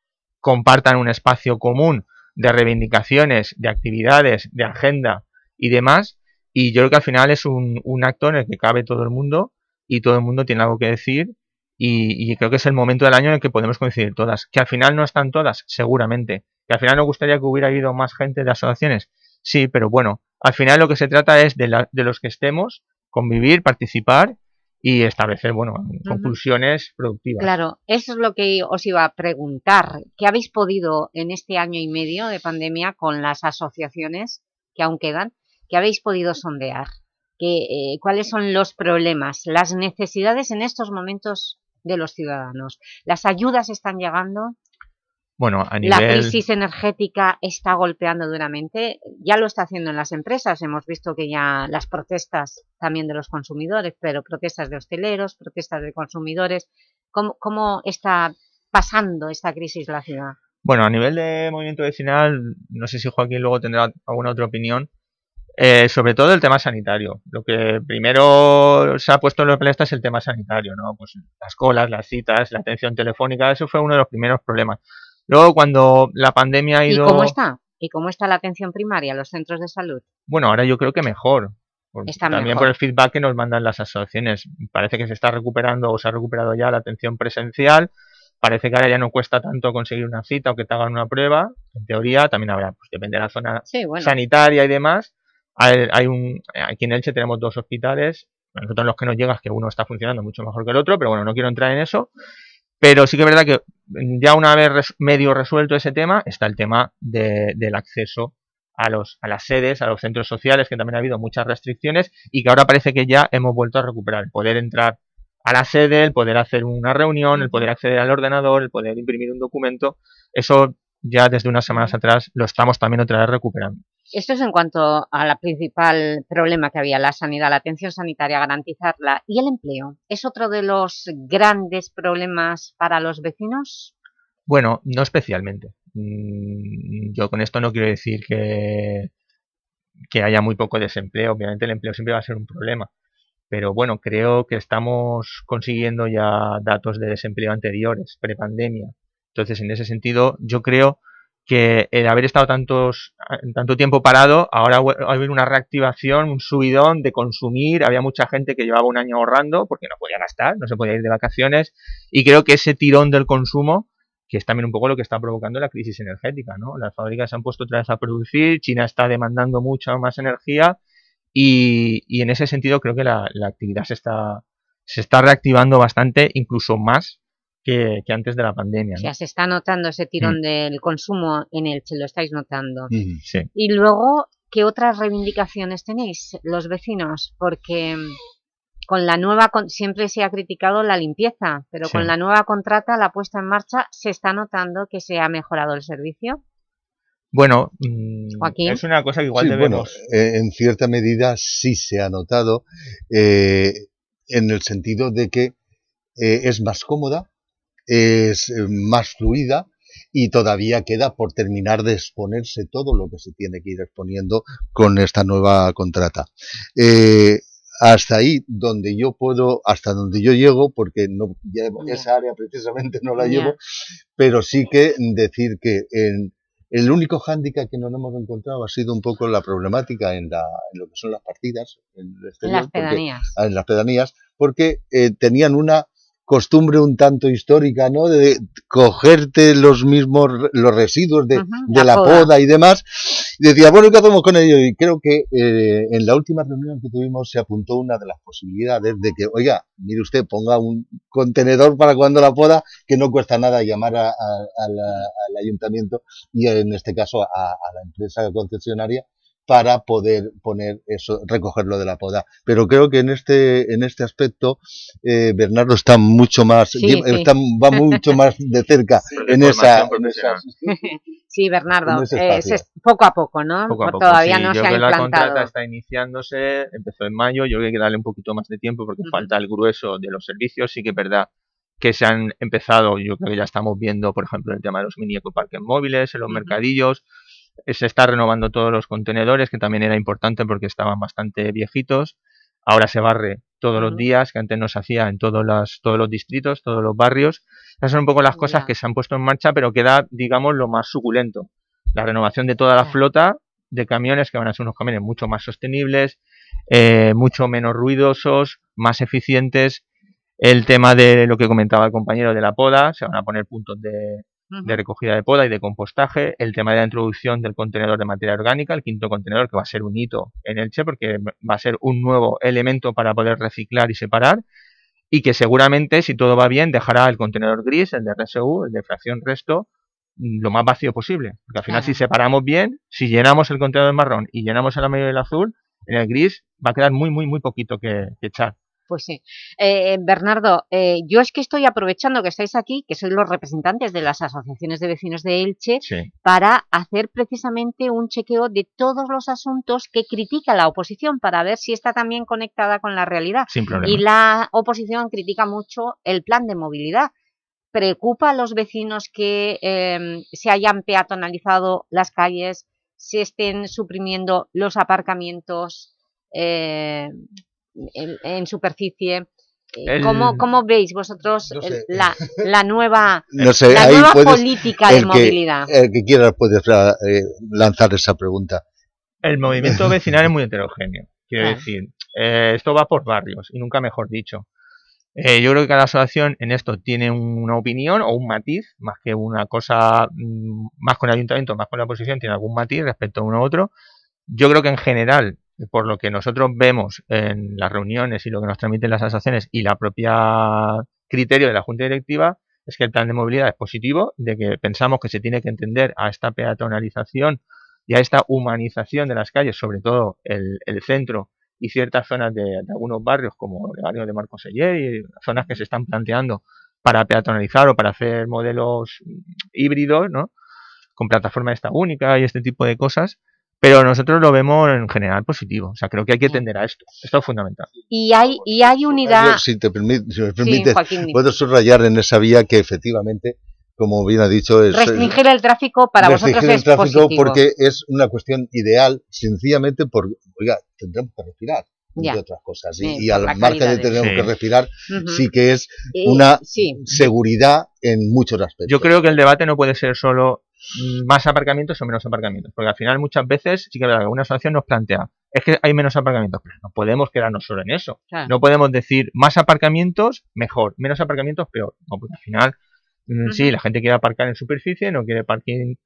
compartan un espacio común de reivindicaciones, de actividades, de agenda y demás. Y yo creo que al final es un, acto en el que cabe todo el mundo y todo el mundo tiene algo que decir y creo que es el momento del año en el que podemos coincidir todas. Que al final no están todas, seguramente. Que al final nos gustaría que hubiera habido más gente de asociaciones. Sí, pero bueno, al final lo que se trata es de, la- de los que estemos, convivir, participar y establecer, bueno, conclusiones productivas. Claro, eso es lo que os iba a preguntar. ¿Qué habéis podido en este año y medio de pandemia con las asociaciones que aún quedan? ¿Qué habéis podido sondear? ¿Qué, eh, ¿Cuáles son los problemas, las necesidades en estos momentos de los ciudadanos? ¿Las ayudas están llegando? Bueno, a La crisis energética está golpeando duramente, ya lo está haciendo en las empresas, hemos visto que ya las protestas también de los consumidores, pero protestas de hosteleros, protestas de consumidores, ¿cómo, cómo está pasando esta crisis la ciudad? Bueno, a nivel de movimiento vecinal, no sé si Joaquín luego tendrá alguna otra opinión. Eh, sobre todo el tema sanitario. Lo que primero se ha puesto en la palestra es el tema sanitario, ¿no? Pues las colas, las citas, la atención telefónica, eso fue uno de los primeros problemas. Luego, cuando la pandemia ha ¿Y ido... cómo está? ¿Y cómo está la atención primaria, los centros de salud? Bueno, ahora yo creo que mejor. Por- Está también mejor. por el feedback que nos mandan las asociaciones. Parece que se está recuperando o se ha recuperado ya la atención presencial. Parece que ahora ya no cuesta tanto conseguir una cita o que te hagan una prueba. En teoría también habrá, pues depende de la zona Sí, bueno. sanitaria y demás. Hay, hay un, aquí en Elche tenemos dos hospitales. A nosotros los que nos llega es que uno está funcionando mucho mejor que el otro, pero bueno, no quiero entrar en eso. Pero sí que es verdad que ya una vez medio resuelto ese tema, está el tema de- del acceso a, los, a las sedes, a los centros sociales, que también ha habido muchas restricciones y que ahora parece que ya hemos vuelto a recuperar. El poder entrar a la sede, el poder hacer una reunión, el poder acceder al ordenador, el poder imprimir un documento, eso ya desde unas semanas atrás lo estamos también otra vez recuperando. Esto es en cuanto a la principal problema que había, la sanidad, la atención sanitaria, garantizarla. ¿Y el empleo? ¿Es otro de los grandes problemas para los vecinos? Bueno, no especialmente. Mm, Yo con esto no quiero decir que, que haya muy poco desempleo. Obviamente el empleo siempre va a ser un problema. Pero bueno, creo que estamos consiguiendo ya datos de desempleo anteriores, prepandemia. Entonces, en ese sentido, yo creo que el haber estado tantos, tanto tiempo parado, ahora va a haber una reactivación, un subidón de consumir. Había mucha gente que llevaba un año ahorrando porque no podía gastar, no se podía ir de vacaciones. Y creo que ese tirón del consumo que es también un poco lo que está provocando la crisis energética, ¿no? Las fábricas se han puesto otra vez a producir, China está demandando mucha más energía y, y en ese sentido creo que la, la actividad se está, se está reactivando bastante, incluso más que, que antes de la pandemia, O sea, se está notando ese tirón Mm. del consumo en el se lo estáis notando. Sí. Y luego, ¿qué otras reivindicaciones tenéis los vecinos? Porque con la nueva, siempre se ha criticado la limpieza, pero Sí. con la nueva contrata, la puesta en marcha, ¿se está notando que se ha mejorado el servicio? Bueno, mm, Joaquín. es una cosa que igual Sí, debemos... bueno, eh, en cierta medida sí se ha notado, eh, en el sentido de que eh, es más cómoda, es eh, más fluida y todavía queda por terminar de exponerse todo lo que se tiene que ir exponiendo con esta nueva contrata. Eh, hasta ahí donde yo puedo, hasta donde yo llego, porque no llevo- esa área precisamente no la Ya. llevo, pero sí que decir que en El único hándicap que nos hemos encontrado ha sido un poco la problemática en, la, en lo que son las partidas, en, las porque- pedanías. ah, en las pedanías, porque eh, tenían una costumbre un tanto histórica, ¿no? De cogerte los mismos, los residuos de, la poda. poda. y demás. Y decía, bueno, ¿qué hacemos con ello? Y creo que eh, en la última reunión que tuvimos se apuntó una de las posibilidades de que, oiga, mire usted, ponga un contenedor para cuando la poda, que no cuesta nada llamar a- a- a la- al ayuntamiento y en este caso a la empresa concesionaria para poder poner eso, recogerlo de la poda. Pero creo que en este, en este aspecto, eh, Bernardo está mucho más, Sí, lleva- sí. está- va mucho más de cerca en esa, en Sí, Bernardo, eh, se- poco a poco, ¿no? Poco a poco, Todavía sí. no yo se ha que la implantado. contrata está iniciándose, empezó en mayo, yo creo que hay que darle un poquito más de tiempo porque falta el grueso de los servicios, sí que es verdad que se han empezado, yo creo que ya estamos viendo, por ejemplo, el tema de los mini ecoparques móviles, en los mercadillos, se está renovando todos los contenedores, que también era importante porque estaban bastante viejitos, ahora se barre todos los días, que antes no se hacía en todos, las, todos los distritos, todos los barrios, esas son un poco las cosas que se han puesto en marcha, pero queda, digamos, lo más suculento. La renovación de toda la flota de camiones que van a ser unos camiones mucho más sostenibles, eh, mucho menos ruidosos, más eficientes. El tema de lo que comentaba el compañero de la poda, se van a poner puntos de, de recogida de poda y de compostaje. El tema de la introducción del contenedor de materia orgánica, el quinto contenedor, que va a ser un hito en Elche, porque va a ser un nuevo elemento para poder reciclar y separar. Y que seguramente, si todo va bien, dejará el contenedor gris, el de RSU, el de fracción resto, mm, lo más vacío posible. Porque al final, si separamos bien, si llenamos el contenedor marrón y llenamos el amarillo y el azul, en el gris va a quedar muy, muy, muy poquito que, que echar. Pues sí. Eh, Bernardo, eh, yo es que estoy aprovechando que estáis aquí, que sois los representantes de las asociaciones de vecinos de Elche, Sí. para hacer precisamente un chequeo de todos los asuntos que critica la oposición, para ver si está también conectada con la realidad. Sin problema. Y la oposición critica mucho el plan de movilidad. ¿Preocupa a los vecinos que eh, se hayan peatonalizado las calles, se estén suprimiendo los aparcamientos eh, en, en superficie? Eh, El- ¿Cómo, cómo veis vosotros No sé. la, la nueva, No sé, la nueva puedes- política de el que- movilidad? el que quiera puedes eh, lanzar esa pregunta. El movimiento vecinal es muy heterogéneo. Quiero Claro. decir, eh, esto va por barrios y nunca mejor dicho. Eh, yo creo que cada asociación en esto tiene una opinión o un matiz, más que una cosa, mm, más con el ayuntamiento, más con la oposición, tiene algún matiz respecto a uno u otro. Yo creo que en general, por lo que nosotros vemos en las reuniones y lo que nos transmiten las asociaciones y la propia criterio de la Junta Directiva, es que el plan de movilidad es positivo, de que pensamos que se tiene que entender a esta peatonalización y a esta humanización de las calles, sobre todo el, el centro y ciertas zonas de, de algunos barrios, como el barrio de Marcos Seller y zonas que se están planteando para peatonalizar o para hacer modelos híbridos, ¿no? Con plataforma esta única y este tipo de cosas, pero nosotros lo vemos en general positivo. O sea, creo que hay que tender a esto. Esto es fundamental. Y hay, y hay unidad... Yo, si, te permite, si me permites, puedo subrayar en esa vía que efectivamente, como bien ha dicho, es... eh, Restringir el tráfico para vosotros restringir es el tráfico positivo. porque es una cuestión ideal, sencillamente por, oiga, tendremos que respirar, Ya. otras cosas. Sí, Y, y al la de de- tener Sí. que respirar, Ujú. sí que es una sí. seguridad en muchos aspectos. Yo creo que el debate no puede ser solo más aparcamientos o menos aparcamientos, porque al final muchas veces sí que alguna asociación nos plantea, es que hay menos aparcamientos, pero no podemos quedarnos solo en eso. Claro. No podemos decir más aparcamientos, mejor, menos aparcamientos, peor. No, porque al final, mm, sí, la gente quiere aparcar en superficie, no quiere parking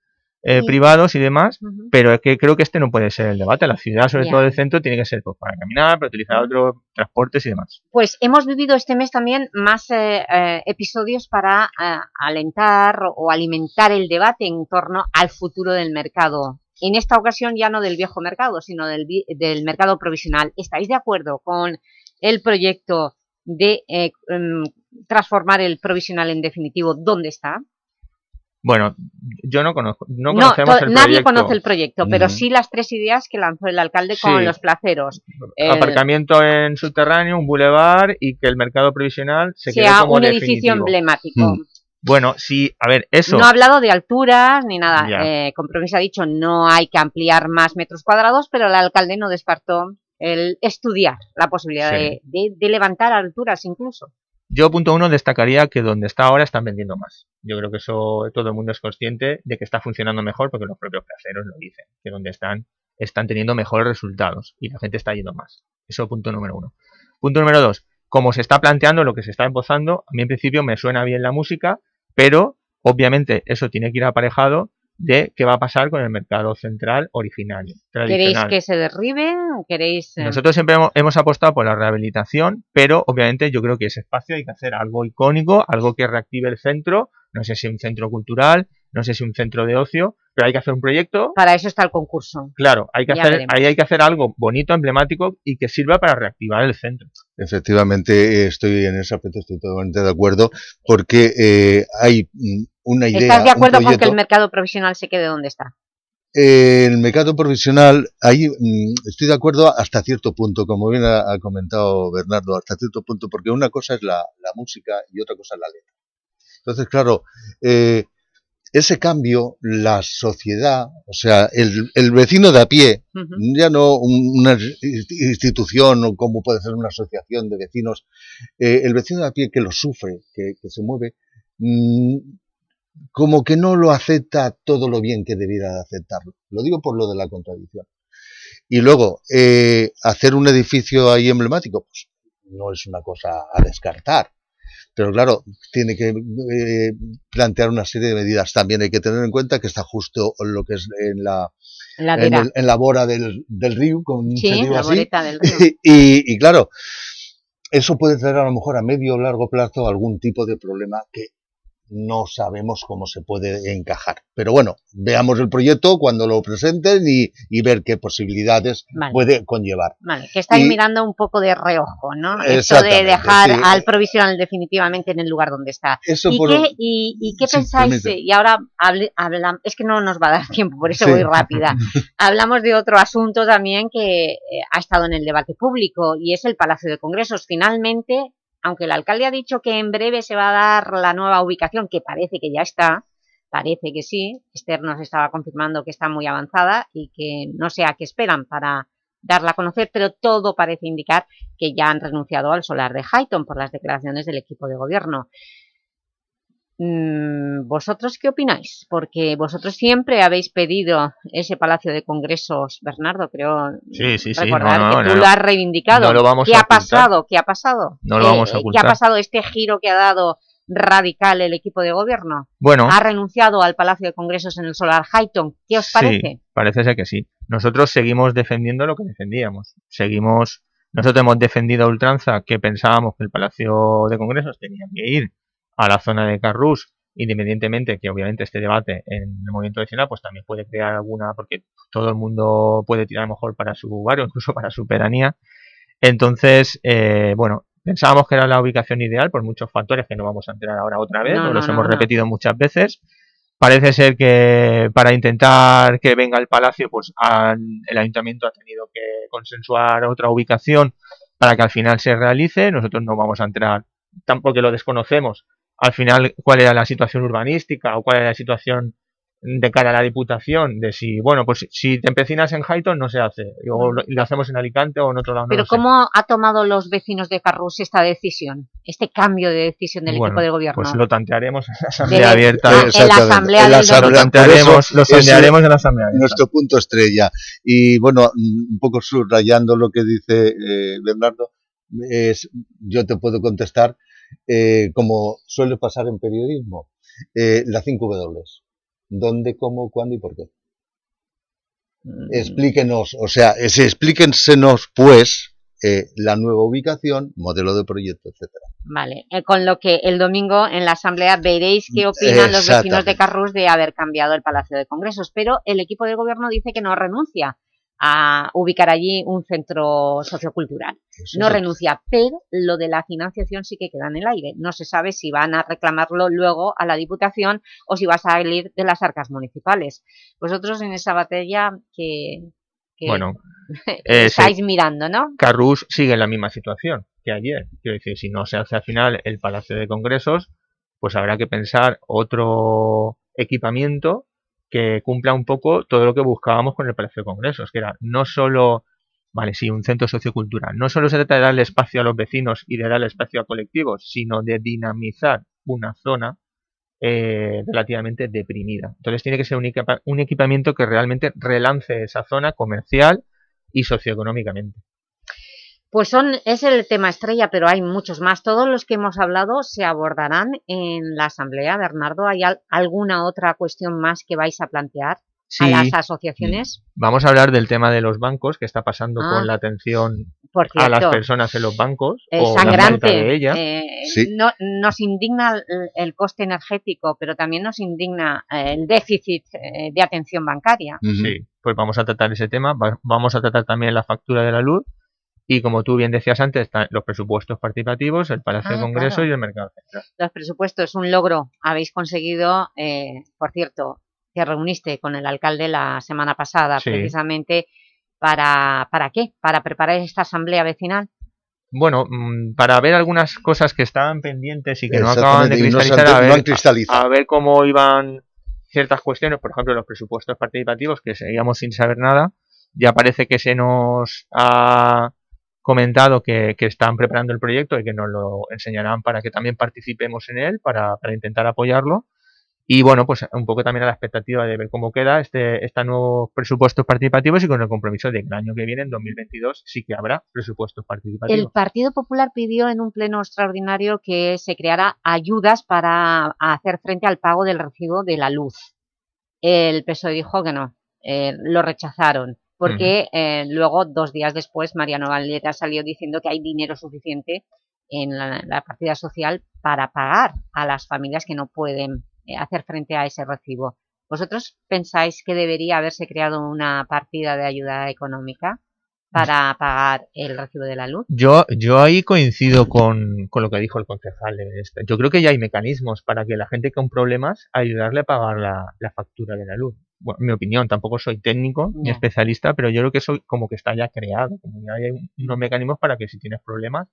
eh, privados y demás, pero es que creo que este no puede ser el debate. La ciudad, sobre todo el centro, tiene que ser pues, para caminar, para utilizar otros transportes y demás. Pues hemos vivido este mes también más eh, eh, episodios para eh, alentar o alimentar el debate en torno al futuro del mercado. En esta ocasión ya no del viejo mercado, sino del, del mercado provisional. ¿Estáis de acuerdo con el proyecto de eh, em, transformar el provisional en definitivo? ¿Dónde está? Bueno, yo no conozco, no No, conocemos el nadie proyecto. conoce el proyecto, pero Mm. sí las tres ideas que lanzó el alcalde con Sí. los placeros. El- Aparcamiento en subterráneo, un bulevar y que el mercado provisional se quede sea como un edificio emblemático. Mm. Bueno, sí, a ver, eso. No ha hablado de alturas ni nada. Eh, Compromiso ha dicho no hay que ampliar más metros cuadrados, pero el alcalde no descartó el estudiar la posibilidad Sí. de, de- de levantar alturas incluso. Yo, punto uno, destacaría que donde está ahora están vendiendo más. Yo creo que eso todo el mundo es consciente de que está funcionando mejor porque los propios caseros lo dicen, que donde están están teniendo mejores resultados y la gente está yendo más. Eso punto número uno. Punto número dos, como se está planteando lo que se está empozando, a mí en principio me suena bien la música, pero obviamente eso tiene que ir aparejado de qué va a pasar con el mercado central originario. ¿Queréis que se derribe? ¿Queréis...? eh, Nosotros siempre hemos, hemos apostado por la rehabilitación, pero obviamente yo creo que ese espacio hay que hacer algo icónico, algo que reactive el centro, no sé si un centro cultural, no sé si un centro de ocio, pero hay que hacer un proyecto. Para eso está el concurso. Claro, hay que Ya hacer, veremos. ahí hay que hacer algo bonito, emblemático y que sirva para reactivar el centro. Efectivamente, eh, estoy en ese aspecto, estoy totalmente de acuerdo, porque eh, hay mm, una idea. ¿Estás de un acuerdo con que el mercado provisional se quede donde está? El mercado provisional, ahí mm, estoy de acuerdo hasta cierto punto, como bien ha, ha comentado Bernardo, hasta cierto punto, porque una cosa es la, la música y otra cosa es la letra. Entonces, claro, eh, ese cambio, la sociedad, o sea, el, el vecino de a pie, ya no un- una inst- institución o como puede ser una asociación de vecinos, eh, el vecino de a pie que lo sufre, que, que se mueve, mm, como que no lo acepta todo lo bien que debiera de aceptarlo. Lo digo por lo de la contradicción. Y luego, eh, hacer un edificio ahí emblemático, pues no es una cosa a descartar. Pero claro, tiene que eh, plantear una serie de medidas. También hay que tener en cuenta que está justo lo que es en la, La en, vera. el- en la bora del, del río, con Sí, la así. del río. Y, y claro, eso puede traer a lo mejor a medio o largo plazo algún tipo de problema que no sabemos cómo se puede encajar. Pero bueno, veamos el proyecto cuando lo presenten y, y ver qué posibilidades Vale. puede conllevar. Vale, que estáis Y- mirando un poco de reojo, ¿no? Esto de dejar sí. al provisional definitivamente en el lugar donde está. Eso ¿Y, por- qué, y, y qué Sí, pensáis? permite. Y ahora hable- hablam- es que no nos va a dar tiempo, por eso Sí. voy rápida. Hablamos de otro asunto también que eh, ha estado en el debate público y es el Palacio de Congresos. Finalmente, aunque el alcalde ha dicho que en breve se va a dar la nueva ubicación, que parece que ya está, parece que sí, Esther nos estaba confirmando que está muy avanzada y que no sé a qué esperan para darla a conocer, pero todo parece indicar que ya han renunciado al solar de Highton por las declaraciones del equipo de gobierno. Mm, ¿Vosotros qué opináis? Porque vosotros siempre habéis pedido ese Palacio de Congresos, Bernardo, creo Sí, sí, sí, recordar no, no, que tú no, lo has reivindicado. no lo vamos ¿Qué a ha ocultar. pasado? ¿Qué ha pasado? No lo ¿Qué- vamos a ¿Qué ha ocultar. pasado este giro que ha dado radical el equipo de gobierno? Bueno. ¿Ha renunciado al Palacio de Congresos en el Solar Highton? ¿Qué os parece? Parece ser que sí. Nosotros seguimos defendiendo lo que defendíamos. Seguimos, nosotros hemos defendido a ultranza que pensábamos que el Palacio de Congresos tenía que ir a la zona de Carrús, independientemente que obviamente este debate en el movimiento vecinal pues también puede crear alguna, porque todo el mundo puede tirar mejor para su barrio, incluso para su pedanía. Entonces, eh, bueno, pensábamos que era la ubicación ideal por muchos factores que no vamos a entrar ahora otra vez, No, los no, hemos repetido muchas veces. Parece ser que para intentar que venga el palacio, pues han- el ayuntamiento ha tenido que consensuar otra ubicación para que al final se realice. Nosotros no vamos a entrar, tampoco lo desconocemos, al final cuál era la situación urbanística o cuál era la situación de cara a la diputación, de si, bueno, pues si te empecinas en Highton no se hace, o lo, lo hacemos en Alicante o en otro lado. no Pero sé. ¿cómo ha tomado los vecinos de Carrús esta decisión? Este cambio de decisión del Bueno, equipo de gobierno. Pues lo tantearemos en la De- asamblea ah, abierta. en la asamblea En la del asamblea, Lo tantearemos, eso lo en la asamblea abierta. Nuestro punto estrella. Y bueno, un poco subrayando lo que dice eh, Bernardo, es, yo te puedo contestar eh, como suele pasar en periodismo, eh, las 5 W. ¿Dónde, cómo, cuándo y por qué? Explíquenos, o sea, es- explíquensenos pues eh, la nueva ubicación, modelo de proyecto, etcétera. Vale, eh, con lo que el domingo en la asamblea veréis qué opinan los vecinos de. Carrús de haber cambiado el Palacio de Congresos, pero el equipo de gobierno dice que no renuncia a ubicar allí un centro sociocultural. No renuncia, pero lo de la financiación sí que queda en el aire. No se sabe si van a reclamarlo luego a la Diputación o si va a salir de las arcas municipales. Vosotros en esa batalla que, que Bueno, eh, estáis mirando, ¿no? Carrús sigue en la misma situación que ayer. Quiero decir, si no se hace al final el Palacio de Congresos, pues habrá que pensar otro equipamiento que cumpla un poco todo lo que buscábamos con el Palacio de Congresos, que era no solo Vale, sí, un centro sociocultural. No solo se trata de darle espacio a los vecinos y de darle espacio a colectivos, sino de dinamizar una zona eh, relativamente deprimida. Entonces tiene que ser un, equipa- un equipamiento que realmente relance esa zona comercial y socioeconómicamente. Pues son, es el tema estrella, pero hay muchos más. Todos los que hemos hablado se abordarán en la Asamblea. Bernardo, ¿hay al- alguna otra cuestión más que vais a plantear Sí. a las asociaciones? Vamos a hablar del tema de los bancos, que está pasando Ah. con la atención a las personas en los bancos Es o la falta sangrante. de ella. Eh, Sí. no- nos indigna el, el coste energético, pero también nos indigna eh, el déficit eh, de atención bancaria. Sí, pues vamos a tratar ese tema. Va- Vamos a tratar también la factura de la luz y, como tú bien decías antes, están los presupuestos participativos, el Palacio Ah, de Congreso claro. y el Mercado Central. Los presupuestos, un logro. Habéis conseguido, eh, por cierto, te reuniste con el alcalde la semana pasada, Sí. precisamente para, ¿para qué? Para preparar esta asamblea vecinal. Bueno, mm, para ver algunas cosas que estaban pendientes y que no acaban de no cristalizar, a, ver, a ver cómo iban ciertas cuestiones, por ejemplo, los presupuestos participativos, que seguíamos sin saber nada. Ya parece que se nos ha comentado que, que están preparando el proyecto y que nos lo enseñarán para que también participemos en él, para, para intentar apoyarlo. Y bueno, pues un poco también a la expectativa de ver cómo queda este, este nuevos presupuestos participativos y con el compromiso de que el año que viene, en 2022, sí que habrá presupuestos participativos. El Partido Popular pidió en un pleno extraordinario que se creara ayudas para hacer frente al pago del recibo de la luz. El PSOE dijo que no, eh, lo rechazaron, porque eh, luego, dos días después, Mariano Valera salió diciendo que hay dinero suficiente en la, la partida social para pagar a las familias que no pueden eh, hacer frente a ese recibo. ¿Vosotros pensáis que debería haberse creado una partida de ayuda económica para pagar el recibo de la luz? Yo, yo ahí coincido con, con lo que dijo el concejal. Yo creo que ya hay mecanismos para que la gente con problemas ayudarle a pagar la, la factura de la luz. Bueno, en mi opinión, tampoco soy técnico ni especialista, pero yo creo que eso como que está ya creado, como ya hay unos mecanismos para que si tienes problemas,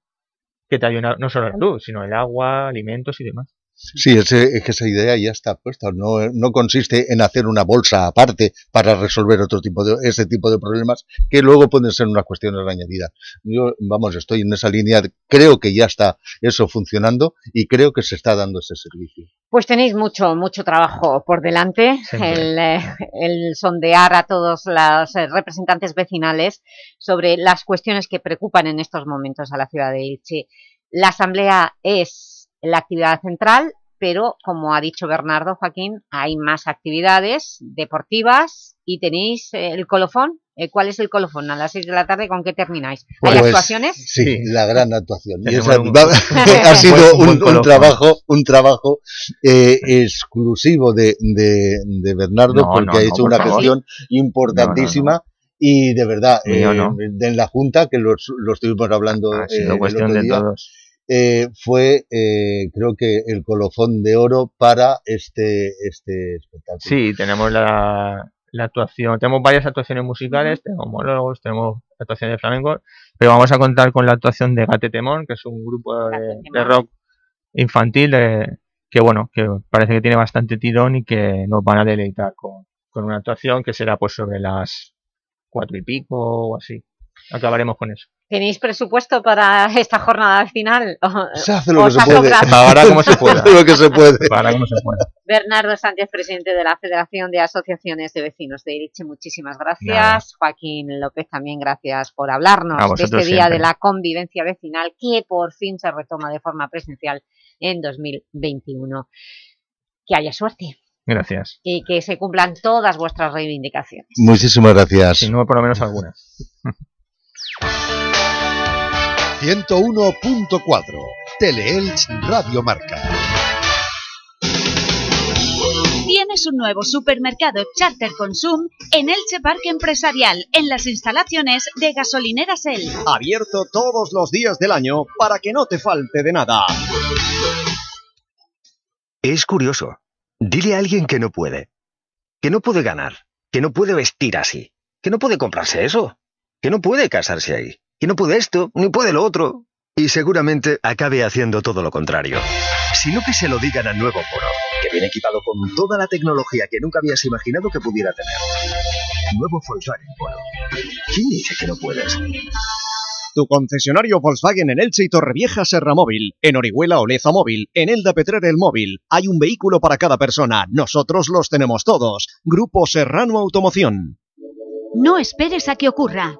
que te ayuden a- no solo la luz, sino el agua, alimentos y demás. Sí, ese- es que esa idea ya está puesta. No, no consiste en hacer una bolsa aparte para resolver otro tipo de ese tipo de problemas que luego pueden ser unas cuestiones añadidas. Yo, vamos, estoy en esa línea. Creo que ya está eso funcionando y creo que se está dando ese servicio. Pues tenéis mucho, mucho trabajo por delante, el, eh, el sondear a todos los eh, representantes vecinales sobre las cuestiones que preocupan en estos momentos a la ciudad de Elche. La asamblea es la actividad central, pero como ha dicho Bernardo Joaquín, hay más actividades deportivas y tenéis eh, el colofón. Eh, ¿Cuál es el colofón? A las 6 de la tarde, ¿con qué termináis? ¿Hay Pues, actuaciones? Sí, la gran actuación. Y esa un- ha sido un un, trabajo, un trabajo eh, exclusivo de, de, de Bernardo No, porque no, ha no, hecho por una favor. gestión importantísima y de verdad, eh, no. de- en la Junta, que lo, lo estuvimos hablando Ha sido eh, el cuestión de todos. Eh, fue eh, creo que el colofón de oro para este, este espectáculo. Sí, tenemos la, la actuación, tenemos varias actuaciones musicales, tenemos monólogos, tenemos actuaciones de flamenco, pero vamos a contar con la actuación de Gate Temón, que es un grupo de, de rock infantil de- que bueno, que parece que tiene bastante tirón y que nos van a deleitar con, con una actuación que será pues sobre las cuatro y pico o así. Acabaremos con eso. ¿Tenéis presupuesto para esta jornada final? ¿O- Se hace lo que se puede. Pagará como se pueda. Lo que se puede. Pagará como se pueda. Bernardo Sánchez, presidente de la Federación de Asociaciones de Vecinos de Elche, muchísimas gracias. Nada. Joaquín López, también gracias por hablarnos de este día siempre. de la convivencia vecinal que por fin se retoma de forma presencial en 2021. Que haya suerte Gracias. y que se cumplan todas vuestras reivindicaciones. Muchísimas gracias. Si no, por lo menos algunas. 101.4 Teleelch Radio Marca. Tienes un nuevo supermercado Charter Consum en Elche Parque Empresarial, en las instalaciones de Gasolineras El. Abierto todos los días del año para que no te falte de nada. Es curioso. Dile a alguien que no puede. Que no puede ganar. Que no puede vestir así. Que no puede comprarse eso. Que no puede casarse ahí. Que no puede esto, ni puede lo otro. Y seguramente acabe haciendo todo lo contrario. Sino que se lo digan al nuevo Polo, que viene equipado con toda la tecnología que nunca habías imaginado que pudiera tener. Nuevo Volkswagen Polo. ¿Quién dice que no puedes? Tu concesionario Volkswagen en Elche y Torrevieja Serra Móvil, en Orihuela Oleza Móvil, en Elda Petrer el Móvil. Hay un vehículo para cada persona. Nosotros los tenemos todos. Grupo Serrano Automoción. No esperes a que ocurra.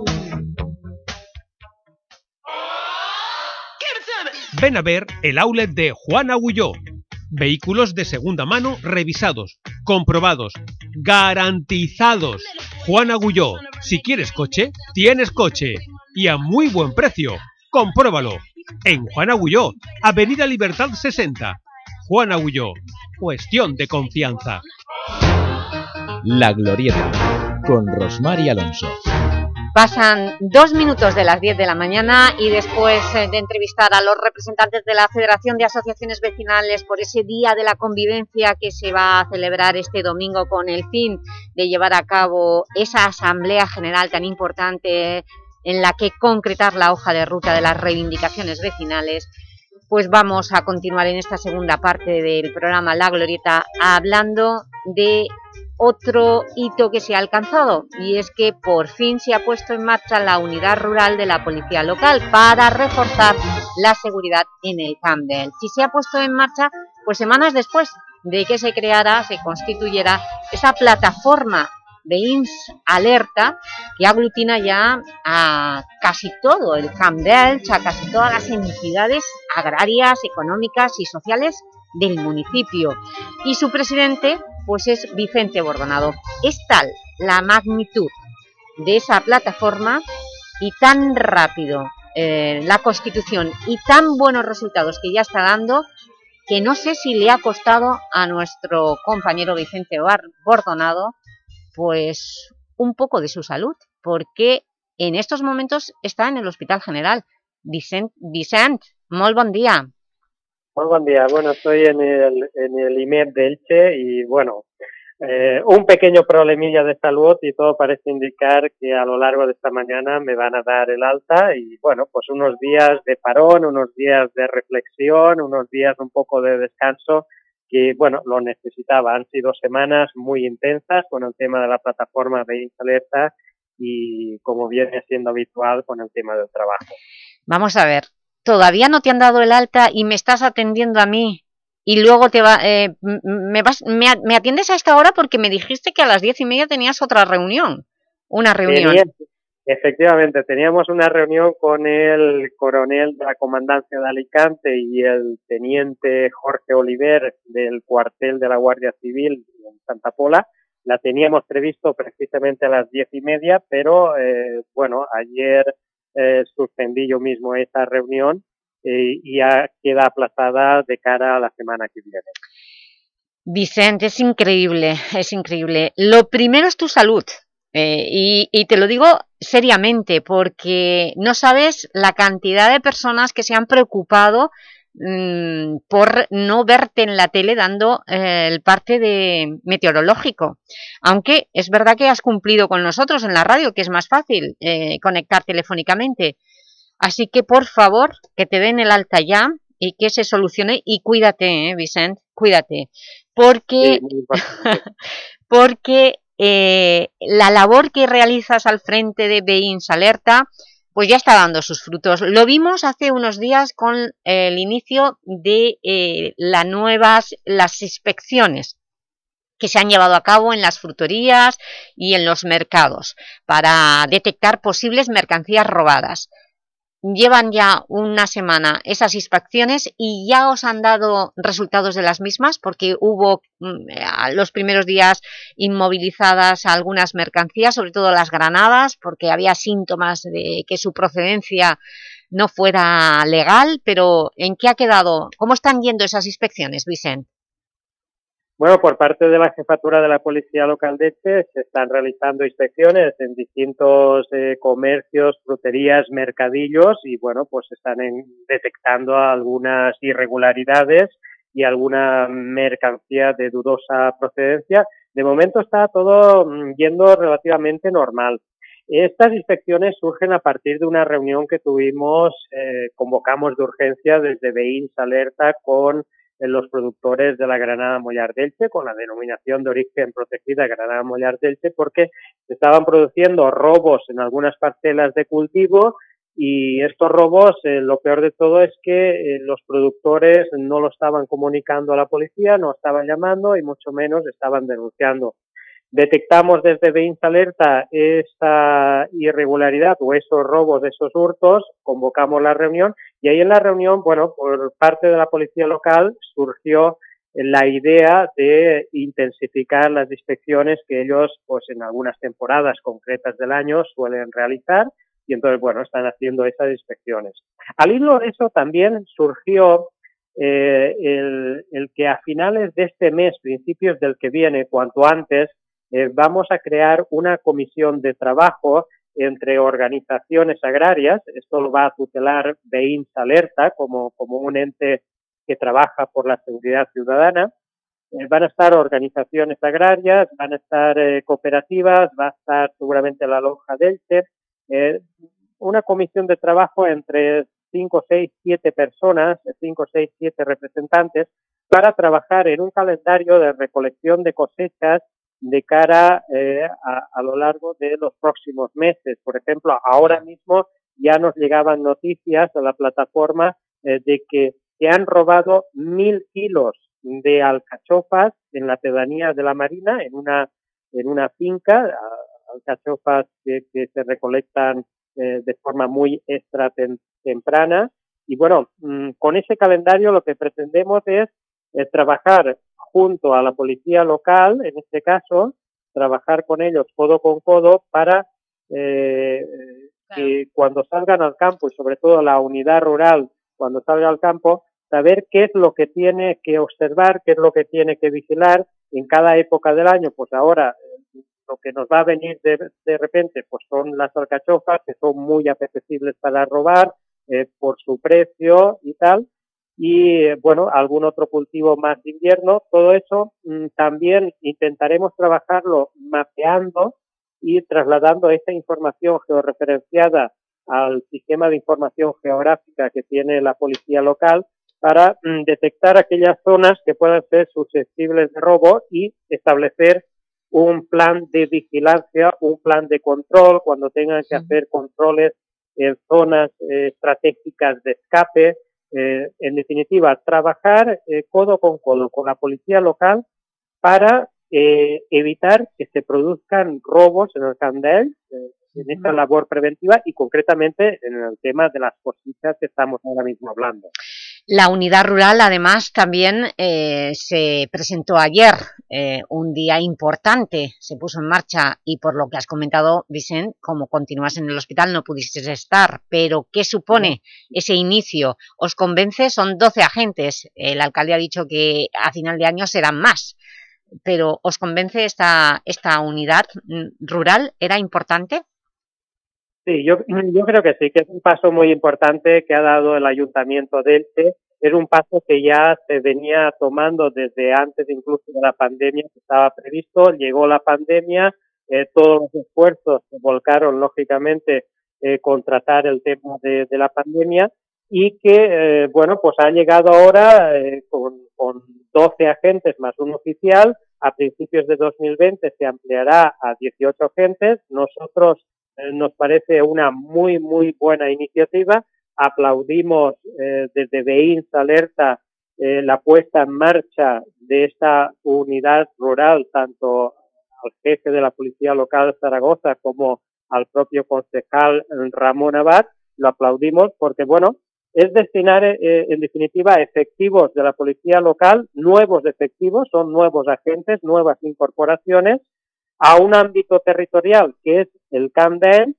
Ven a ver el outlet de Juan Agulló. Vehículos de segunda mano revisados, comprobados, garantizados. Juan Agulló, si quieres coche, tienes coche. Y a muy buen precio. Compruébalo. En Juan Agulló, Avenida Libertad 60. Juan Agulló, cuestión de confianza. La Glorieta, con Rosmar y Alonso. Pasan dos minutos de las 10 de la mañana y después eh, de entrevistar a los representantes de la Federación de Asociaciones Vecinales por ese Día de la Convivencia que se va a celebrar este domingo con el fin de llevar a cabo esa Asamblea General tan importante en la que concretar la hoja de ruta de las reivindicaciones vecinales, pues vamos a continuar en esta segunda parte del programa La Glorieta hablando de otro hito que se ha alcanzado y es que por fin se ha puesto en marcha la unidad rural de la policía local para reforzar la seguridad en el Camp de Elche. Y se ha puesto en marcha pues semanas después de que se creara, se constituyera esa plataforma de INS Alerta que aglutina ya a casi todo el Camp de Elche, a casi todas las entidades agrarias, económicas y sociales del municipio. Y su presidente pues es Vicente Bordonado. Es tal la magnitud de esa plataforma y tan rápido eh, la Constitución y tan buenos resultados que ya está dando que no sé si le ha costado a nuestro compañero Vicente Bordonado pues un poco de su salud, porque en estos momentos está en el Hospital General. Vicent, Vicent muy buen día. Muy buen día. Bueno, estoy en el, en el IMED de Elche y bueno, eh, un pequeño problemilla de salud y todo parece indicar que a lo largo de esta mañana me van a dar el alta y bueno, pues unos días de parón, unos días de reflexión, unos días un poco de descanso que bueno, lo necesitaba. Han sido semanas muy intensas con el tema de la plataforma de Alerta y como viene siendo habitual con el tema del trabajo. Vamos a ver, todavía no te han dado el alta y me estás atendiendo a mí y luego te va, eh, me, vas, me, atiendes a esta hora porque me dijiste que a las diez y media tenías otra reunión, una reunión. efectivamente, teníamos una reunión con el coronel de la comandancia de Alicante y el teniente Jorge Oliver del cuartel de la Guardia Civil en Santa Pola. La teníamos previsto precisamente a las diez y media, pero eh, bueno, ayer eh, suspendí yo mismo esa reunión eh, y ya queda aplazada de cara a la semana que viene. Vicente, es increíble, es increíble. Lo primero es tu salud, Eh, y, y te lo digo seriamente porque no sabes la cantidad de personas que se han preocupado mm, por no verte en la tele dando eh, el parte de meteorológico. Aunque es verdad que has cumplido con nosotros en la radio, que es más fácil eh, conectar telefónicamente. Así que, por favor, que te den el alta ya y que se solucione. Y cuídate, ¿eh, Vicent? Cuídate. Porque, porque eh, la labor que realizas al frente de Beins Alerta pues ya está dando sus frutos. Lo vimos hace unos días con el inicio de eh, las nuevas las inspecciones que se han llevado a cabo en las fruterías y en los mercados para detectar posibles mercancías robadas llevan ya una semana esas inspecciones y ya os han dado resultados de las mismas porque hubo mm, los primeros días inmovilizadas algunas mercancías, sobre todo las granadas, porque había síntomas de que su procedencia no fuera legal, pero ¿en qué ha quedado? ¿Cómo están yendo esas inspecciones, Vicente? Bueno, por parte de la jefatura de la Policía Local de Elche se están realizando inspecciones en distintos eh, comercios, fruterías, mercadillos y bueno, pues están detectando algunas irregularidades y alguna mercancía de dudosa procedencia. De momento está todo mm, yendo relativamente normal. Estas inspecciones surgen a partir de una reunión que tuvimos, eh, convocamos de urgencia desde Beins Alerta con en los productores de la Granada Mollar Delche con la denominación de origen protegida Granada Mollar Delche porque estaban produciendo robos en algunas parcelas de cultivo y estos robos, eh, lo peor de todo es que eh, los productores no lo estaban comunicando a la policía, no estaban llamando y mucho menos estaban denunciando. Detectamos desde Beins Alerta esta irregularidad o esos robos, esos hurtos, convocamos la reunión y ahí en la reunión, bueno, por parte de la policía local surgió la idea de intensificar las inspecciones que ellos, pues en algunas temporadas concretas del año suelen realizar y entonces, bueno, están haciendo esas inspecciones. Al hilo de eso también surgió eh, el, que a finales de este mes, principios del que viene, cuanto antes, eh, vamos a crear una comisión de trabajo entre organizaciones agrarias, esto lo va a tutelar BEINS Alerta como, como un ente que trabaja por la seguridad ciudadana, eh, van a estar organizaciones agrarias, van a estar eh, cooperativas, va a estar seguramente la lonja del eh, una comisión de trabajo entre 5, 6, 7 personas, 5, 6, 7 representantes, para trabajar en un calendario de recolección de cosechas de cara eh, a, lo largo de los próximos meses. Por ejemplo, ahora mismo ya nos llegaban noticias a la plataforma eh, de que se han robado mil kilos de alcachofas en la pedanía de la Marina, en una, en una finca, alcachofas que, se recolectan eh, de forma muy extra temprana. Y bueno, mmm, con ese calendario lo que pretendemos es eh, trabajar junto a la policía local, en este caso, trabajar con ellos codo con codo para eh, claro. que cuando salgan al campo y sobre todo la unidad rural, cuando salga al campo, saber qué es lo que tiene que observar, qué es lo que tiene que vigilar en cada época del año. Pues ahora lo que nos va a venir de, de repente pues son las alcachofas que son muy apetecibles para robar eh, por su precio y tal y bueno, algún otro cultivo más de invierno. Todo eso mmm, también intentaremos trabajarlo mapeando y trasladando esta información georreferenciada al sistema de información geográfica que tiene la policía local para mmm, detectar aquellas zonas que puedan ser susceptibles de robo y establecer un plan de vigilancia, un plan de control cuando tengan que hacer controles en zonas eh, estratégicas de escape, eh, en definitiva, trabajar eh, codo con codo con la policía local para eh, evitar que se produzcan robos en el Candel, en esta labor preventiva y concretamente en el tema de las cosechas que estamos ahora mismo hablando. La unidad rural, además, también eh, se presentó ayer, eh, un día importante, se puso en marcha y por lo que has comentado, Vicent, como continúas en el hospital no pudiste estar, pero ¿qué supone ese inicio? ¿Os convence? Son 12 agentes, el alcalde ha dicho que a final de año serán más. pero ¿os convence esta, esta unidad rural? ¿Era importante? Sí, yo, yo creo que sí, que es un paso muy importante que ha dado el Ayuntamiento de Elche. Es un paso que ya se venía tomando desde antes incluso de la pandemia que estaba previsto. Llegó la pandemia, eh, todos los esfuerzos se volcaron lógicamente eh, contratar el tema de, la pandemia y que, eh, bueno, pues ha llegado ahora eh, con, con 12 agentes más un oficial. A principios de 2020 se ampliará a 18 agentes. Nosotros nos parece una muy, muy buena iniciativa. Aplaudimos eh, desde BEINS Alerta eh, la puesta en marcha de esta unidad rural, tanto al jefe de la Policía Local de Zaragoza como al propio concejal Ramón Abad. Lo aplaudimos porque, bueno, es destinar, eh, en definitiva, efectivos de la policía local, nuevos efectivos, son nuevos agentes, nuevas incorporaciones, a un ámbito territorial que es el CANDEN,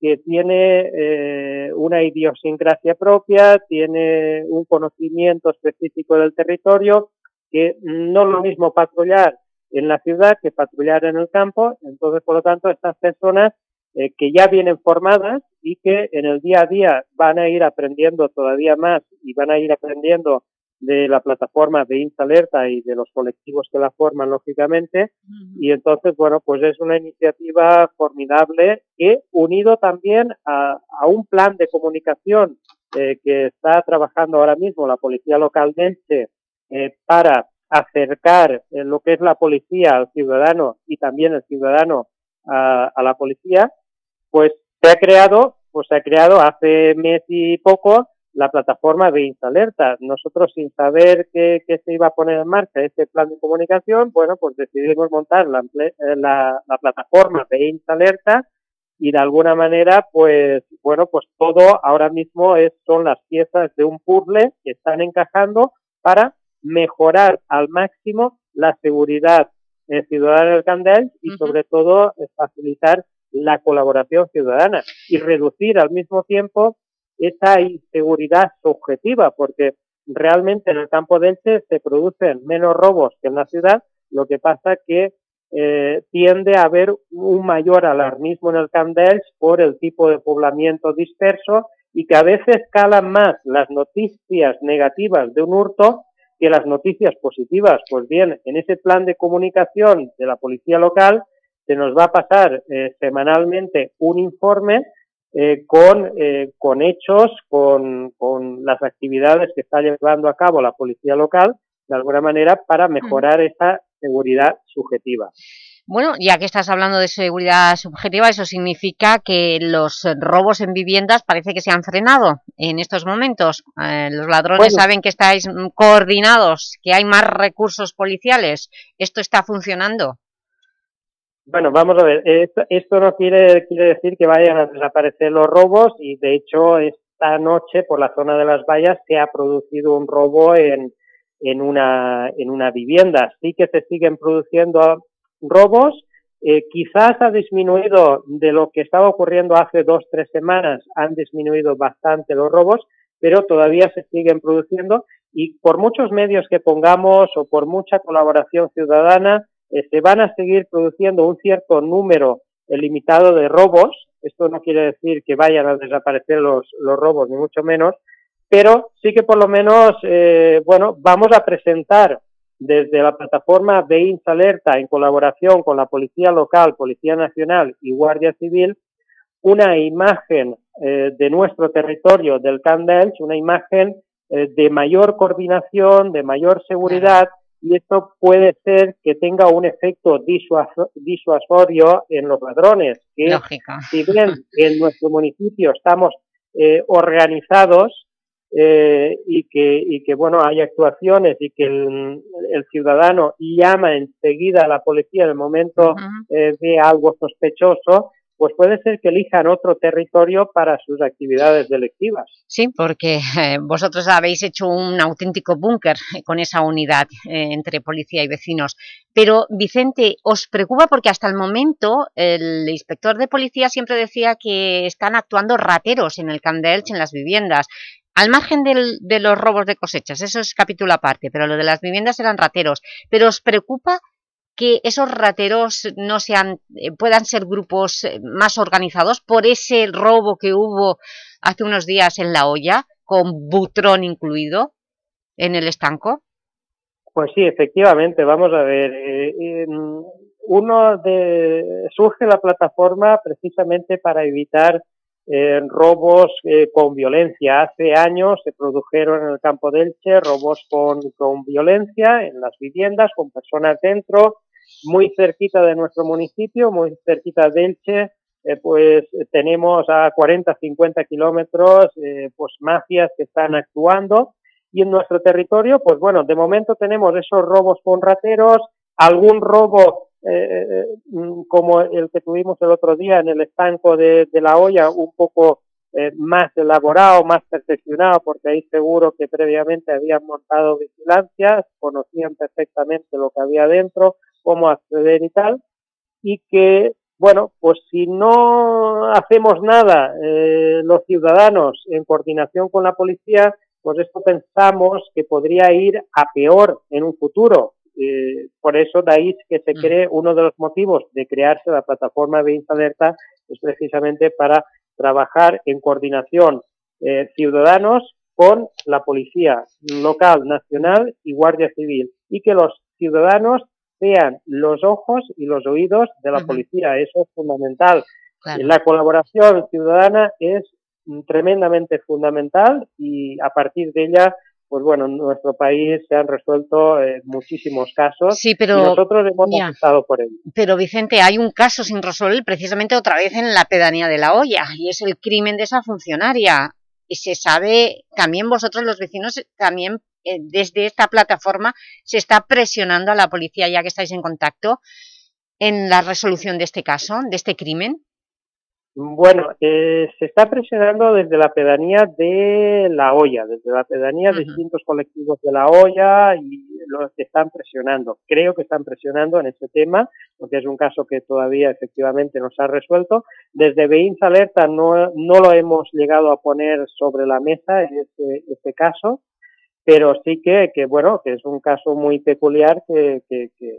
que tiene eh, una idiosincrasia propia, tiene un conocimiento específico del territorio, que no es lo mismo patrullar en la ciudad que patrullar en el campo, entonces, por lo tanto, estas personas eh, que ya vienen formadas y que en el día a día van a ir aprendiendo todavía más y van a ir aprendiendo de la plataforma de Alerta y de los colectivos que la forman, lógicamente. Y entonces, bueno, pues es una iniciativa formidable que, unido también a, a un plan de comunicación eh, que está trabajando ahora mismo la Policía Local de Elche eh, para acercar eh, lo que es la policía al ciudadano y también el ciudadano a, a la policía, pues se ha creado, pues se ha creado hace mes y poco la plataforma de Alerta. Nosotros, sin saber que, que, se iba a poner en marcha este plan de comunicación, bueno, pues decidimos montar la, la, la plataforma de Alerta y de alguna manera, pues, bueno, pues todo ahora mismo es, son las piezas de un puzzle que están encajando para mejorar al máximo la seguridad eh, ciudadana del Candel y uh -huh. sobre todo facilitar la colaboración ciudadana y reducir al mismo tiempo esa inseguridad subjetiva, porque realmente en el campo de Elche se producen menos robos que en la ciudad, lo que pasa que eh, tiende a haber un mayor alarmismo en el Camp de Elche por el tipo de poblamiento disperso y que a veces calan más las noticias negativas de un hurto que las noticias positivas. Pues bien, en ese plan de comunicación de la policía local se nos va a pasar eh, semanalmente un informe eh, con, eh, con hechos, con, con las actividades que está llevando a cabo la policía local, de alguna manera, para mejorar esa seguridad subjetiva. Bueno, ya que estás hablando de seguridad subjetiva, eso significa que los robos en viviendas parece que se han frenado en estos momentos. Eh, los ladrones bueno. saben que estáis coordinados, que hay más recursos policiales. ¿Esto está funcionando? Bueno, vamos a ver, esto, esto no quiere, quiere decir que vayan a desaparecer los robos y de hecho esta noche por la zona de las vallas se ha producido un robo en, en, una, en una vivienda. Sí que se siguen produciendo robos, eh, quizás ha disminuido de lo que estaba ocurriendo hace dos, tres semanas, han disminuido bastante los robos, pero todavía se siguen produciendo y por muchos medios que pongamos o por mucha colaboración ciudadana, se van a seguir produciendo un cierto número limitado de robos. Esto no quiere decir que vayan a desaparecer los, los robos, ni mucho menos, pero sí que por lo menos, eh, bueno, vamos a presentar desde la plataforma Beins Alerta en colaboración con la Policía Local, Policía Nacional y Guardia Civil, una imagen eh, de nuestro territorio del Candels, una imagen eh, de mayor coordinación, de mayor seguridad, y esto puede ser que tenga un efecto disuasorio en los ladrones, que si bien en nuestro municipio estamos eh, organizados eh, y, que, y que, bueno, hay actuaciones y que el, el, ciudadano llama enseguida a la policía en el momento uh -huh. eh, de algo sospechoso, pues puede ser que elijan otro territorio para sus actividades delictivas. Sí, porque eh, vosotros habéis hecho un auténtico búnker con esa unidad eh, entre policía y vecinos. Pero, Vicente, ¿os preocupa? Porque hasta el momento el inspector de policía siempre decía que están actuando rateros en el Camp de Elche, en las viviendas. Al margen del, de los robos de cosechas, eso es capítulo aparte, pero lo de las viviendas eran rateros. ¿Pero os preocupa que esos rateros no sean, eh, puedan ser grupos eh, más organizados por ese robo que hubo hace unos días en La olla con Butrón incluido en el estanco? Pues sí, efectivamente, vamos a ver. Eh, uno de, surge la plataforma precisamente para evitar robos eh, con violencia. Hace años se produjeron en el campo de Elche robos con, con violencia en las viviendas, con personas dentro, muy cerquita de nuestro municipio, muy cerquita de Elche, eh, pues tenemos a 40, 50 kilómetros, eh, pues mafias que están actuando. Y en nuestro territorio, pues bueno, de momento tenemos esos robos con rateros, algún robo eh, mm, como el que tuvimos el otro día en el estanco de, de la olla, un poco eh, más elaborado, más perfeccionado, porque ahí seguro que previamente habían montado vigilancias, conocían perfectamente lo que había dentro, cómo acceder y tal, y que bueno, pues si no hacemos nada eh, los ciudadanos en coordinación con la policía, pues esto pensamos que podría ir a peor en un futuro. Eh, por eso de ahí que se cree uno de los motivos de crearse la plataforma de Alerta es precisamente para trabajar en coordinación eh, ciudadanos con la policía local, nacional y guardia civil y que los ciudadanos sean los ojos y los oídos de la policía. Eso es fundamental. La colaboración ciudadana es tremendamente fundamental y a partir de ella pues bueno, en nuestro país se han resuelto eh, muchísimos casos sí, pero, y nosotros hemos ya. por ello. Pero Vicente, hay un caso sin resolver precisamente otra vez en la pedanía de la olla y es el crimen de esa funcionaria. Y se sabe, también vosotros los vecinos, también desde esta plataforma se está presionando a la policía, ya que estáis en contacto, en la resolución de este caso, de este crimen? Bueno, eh, se está presionando desde la pedanía de La Hoya, desde la pedanía de distintos colectivos de La Hoya y los que están presionando. Creo que están presionando en este tema, porque es un caso que todavía efectivamente no se ha resuelto. Desde Beins Alerta no, no lo hemos llegado a poner sobre la mesa en este, este caso, pero sí que, que, bueno, que es un caso muy peculiar que, que, que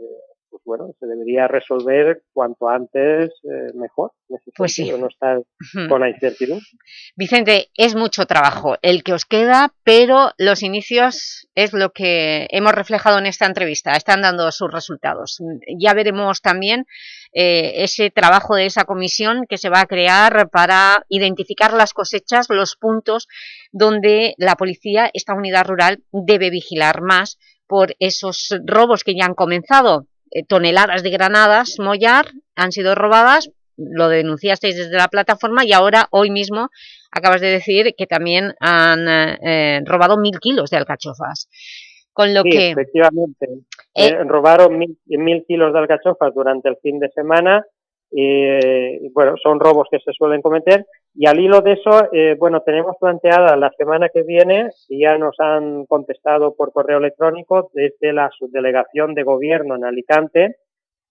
bueno, se debería resolver cuanto antes eh, mejor. Pues sí. No estar con la incertidumbre. Vicente, es mucho trabajo el que os queda, pero los inicios es lo que hemos reflejado en esta entrevista, están dando sus resultados. Ya veremos también eh, ese trabajo de esa comisión que se va a crear para identificar las cosechas, los puntos donde la policía, esta unidad rural, debe vigilar más por esos robos que ya han comenzado toneladas de granadas Mollar han sido robadas, lo denunciasteis desde la plataforma y ahora, hoy mismo, acabas de decir que también han eh, robado mil kilos de alcachofas. Con lo sí, que... efectivamente. Eh, eh, robaron mil, mil kilos de alcachofas durante el fin de semana y, bueno, son robos que se suelen cometer y al hilo de eso, eh, bueno, tenemos planteada la semana que viene, y ya nos han contestado por correo electrónico desde la subdelegación de gobierno en Alicante,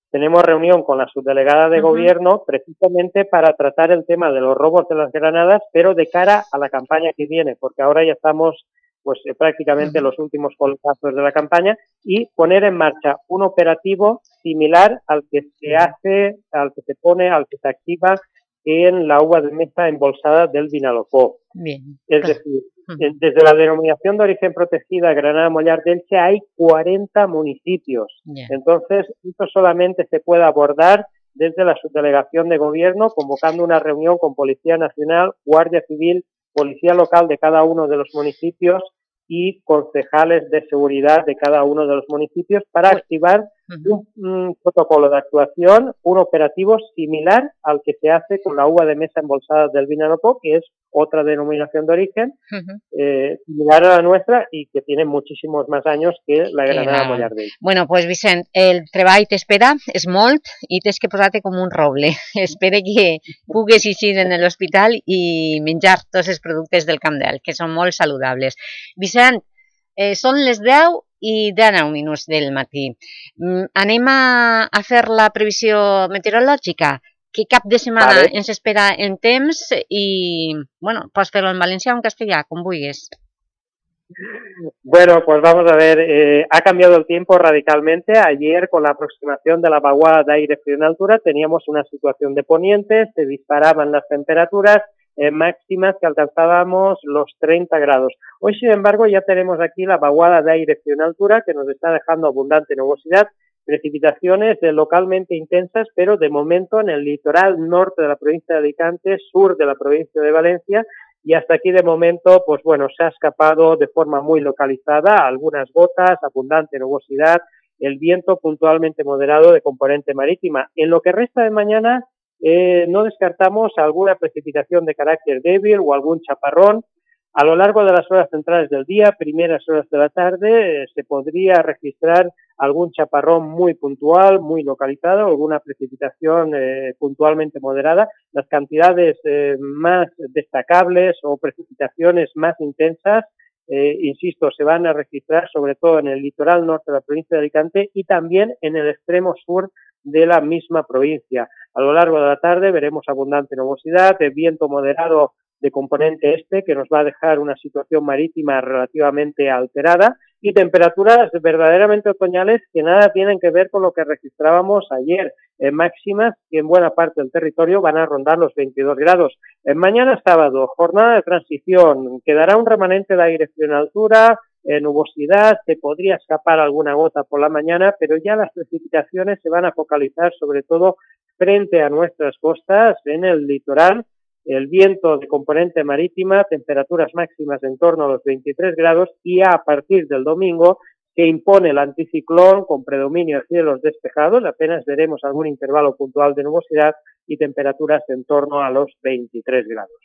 tenemos reunión con la subdelegada de uh -huh. gobierno precisamente para tratar el tema de los robos de las granadas, pero de cara a la campaña que viene, porque ahora ya estamos pues eh, prácticamente uh -huh. los últimos colgazos de la campaña y poner en marcha un operativo similar al que se hace, al que se pone, al que se activa en la uva de mesa embolsada del Vinalopó. Bien. Es decir, desde la denominación de origen protegida Granada Mollar de Elche hay 40 municipios. Yeah. Entonces, esto solamente se puede abordar desde la subdelegación de gobierno, convocando una reunión con Policía Nacional, Guardia Civil, Policía Local de cada uno de los municipios y concejales de seguridad de cada uno de los municipios para activar un, un, protocolo de actuación, un operativo similar al que se hace con la uva de mesa embolsada del Vinalopó, que es otra denominación de origen, uh -huh. eh, similar a la nuestra y que tiene muchísimos más años que la Granada Clar. Mollardell. Bueno, pues Vicent, el treball t'espera, és molt, i tens que posar-te com un roble. Espere que pugues eixir en l'hospital i menjar tots els productes del Camp d'El, que són molt saludables. Vicent, eh, són les 10 i 19 minuts del matí. Mm, anem a, a fer la previsió meteorològica? Que cap de setmana vale. ens espera en temps i, bueno, pots fer-ho en valencià o en castellà, com vulguis. Bueno, pues vamos a ver, eh, ha cambiado el tiempo radicalmente. Ayer, con la aproximación de la vaguada de aire frío en altura, teníamos una situación de poniente, se disparaban las temperaturas eh, máximas que alcanzábamos los 30 grados. Hoy, sin embargo, ya tenemos aquí la vaguada de aire frío en altura que nos está dejando abundante nubosidad, precipitaciones eh, localmente intensas, pero de momento en el litoral norte de la provincia de Alicante, sur de la provincia de Valencia, y hasta aquí de momento, pues bueno, se ha escapado de forma muy localizada algunas gotas, abundante nubosidad, el viento puntualmente moderado de componente marítima. En lo que resta de mañana, eh, no descartamos alguna precipitación de carácter débil o algún chaparrón. A lo largo de las horas centrales del día, primeras horas de la tarde, eh, se podría registrar algún chaparrón muy puntual, muy localizado, alguna precipitación eh, puntualmente moderada. Las cantidades más destacables o precipitaciones más intensas, insisto, se van a registrar sobre todo en el litoral norte de la provincia de Alicante y también en el extremo sur de la misma provincia. A lo largo de la tarde veremos abundante nubosidad, viento moderado de componente este que nos va a dejar una situación marítima relativamente alterada y temperaturas verdaderamente otoñales que nada tienen que ver con lo que registrábamos ayer en máximas que en buena parte del territorio van a rondar los 22 grados. En mañana sábado, jornada de transición, quedará un remanente de aire frío en altura, eh, nubosidad, se podría escapar alguna gota por la mañana, pero ya las precipitaciones se van a focalizar sobre todo frente a nuestras costas, en el litoral, el viento de componente marítima, temperaturas máximas en torno a los 23 grados y a partir del domingo que impone el anticiclón con predominio de cielos despejados, apenas veremos algún intervalo puntual de nubosidad y temperaturas en torno a los 23 grados.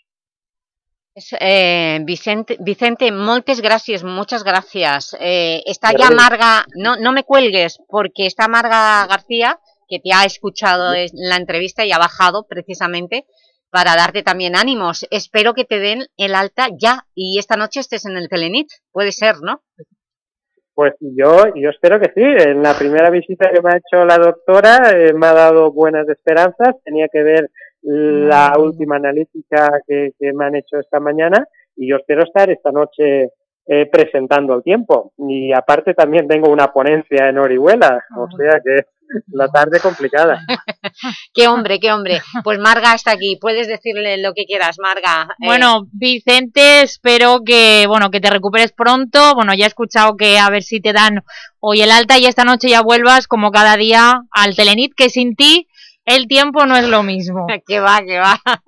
Eh, Vicente, Vicente, moltes gràcies, muchas gracias. Eh, está ya Marga, no, no me cuelgues, porque está Marga García, que te ha escuchado en la entrevista y ha bajado precisamente para darte también ánimos. Espero que te den el alta ya y esta noche estés en el Telenit, puede ser, ¿no? Pues yo, yo espero que sí. En la primera visita que me ha hecho la doctora eh, me ha dado buenas esperanzas. Tenía que ver la última analítica que, me han hecho esta mañana y yo espero estar esta noche eh, presentando el tiempo. Y aparte también tengo una ponencia en Orihuela, o sea que la tarde complicada. qué hombre, qué hombre. Pues Marga está aquí, puedes decirle lo que quieras, Marga. Eh. Bueno, Vicente, espero que, bueno, que te recuperes pronto. Bueno, ya he escuchado que a ver si te dan hoy el alta y esta noche ya vuelvas como cada día al Telenit, que sin ti el tiempo no es lo mismo. que va, que va.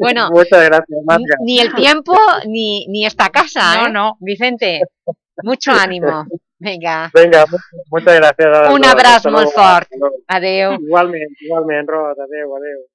Bueno, Muchas gracias, ni el tiempo ni, ni esta casa, no, ¿eh? no. Vicente, mucho ánimo. Venga. Venga, muchas gracias. Un abrazo muy fuerte. Adeu. Igualmente, igualmente, Rod.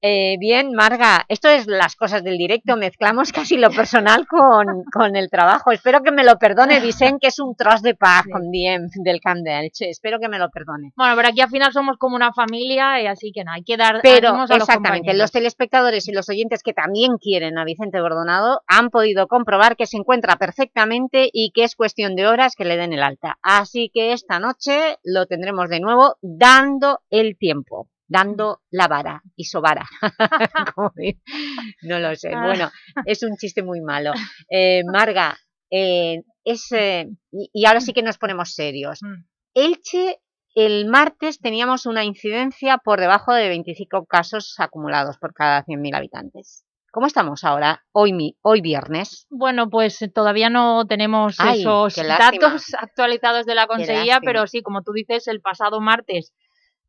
Eh, bien, Marga, esto es las cosas del directo. Mezclamos casi lo personal con, con el trabajo. Espero que me lo perdone, dicen que es un tros de paz con Diem del Camp de Elche. Espero que me lo perdone. Bueno, pero aquí al final somos como una familia y así que no, hay que dar Pero, ánimos a los exactamente, los, telespectadores y los oyentes que también quieren a Vicente Bordonado han podido comprobar que se encuentra perfectamente y que es cuestión de horas que le den el alta. Así que esta noche lo tendremos de nuevo dando el tiempo, dando la vara, isobara. No lo sé. Bueno, es un chiste muy malo. Eh, Marga, eh, es, eh, y, y ahora sí que nos ponemos serios. Elche, el martes teníamos una incidencia por debajo de 25 casos acumulados por cada 100.000 habitantes. ¿Cómo estamos ahora, hoy, hoy viernes? Bueno, pues eh, todavía no tenemos Ay, esos datos actualizados de la Consejería, pero sí, como tú dices, el pasado martes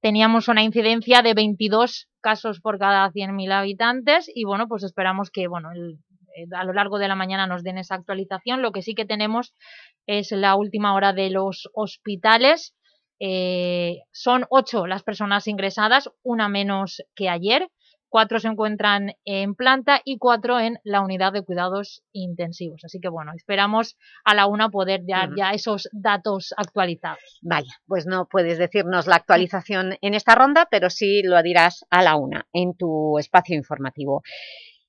teníamos una incidencia de 22 casos por cada 100.000 habitantes y bueno, pues esperamos que bueno, el- eh, a lo largo de la mañana nos den esa actualización. Lo que sí que tenemos es la última hora de los hospitales. Eh, son ocho las personas ingresadas, una menos que ayer. Cuatro se encuentran en planta y cuatro en la unidad de cuidados intensivos. Así que bueno, esperamos a la una poder dar ya esos datos actualizados. Vaya, pues no puedes decirnos la actualización en esta ronda, pero sí lo dirás a la una, en tu espacio informativo.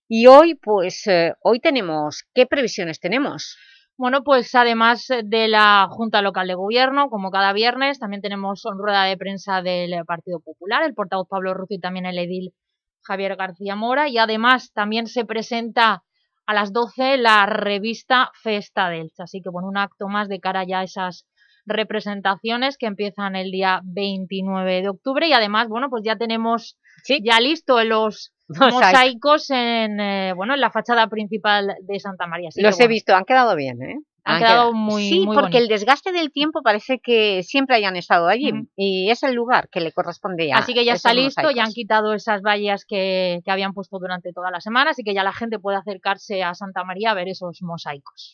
Y hoy, pues, eh, hoy tenemos, ¿qué previsiones tenemos? Bueno, pues además de la Junta Local de Gobierno, como cada viernes, también tenemos rueda de prensa del Partido Popular, el portavoz Pablo Ruz y también el edil Javier García Mora, y además también se presenta a las 12 la revista Festa del Así que bueno, un acto más de cara ya a esas representaciones que empiezan el día 29 de octubre. Y además, bueno, pues ya tenemos ya listo los mosaicos en, eh, bueno, en la fachada principal de Santa María. Los he visto, han quedado bien, ¿eh? Han, quedado, muy Sí, muy porque el desgaste del tiempo parece que siempre hayan estado allí y es el lugar que le corresponde ya. Así que ya está listo, ya han quitado esas vallas que, que habían puesto durante toda la semana, así que ya la gente puede acercarse a Santa María a ver esos mosaicos.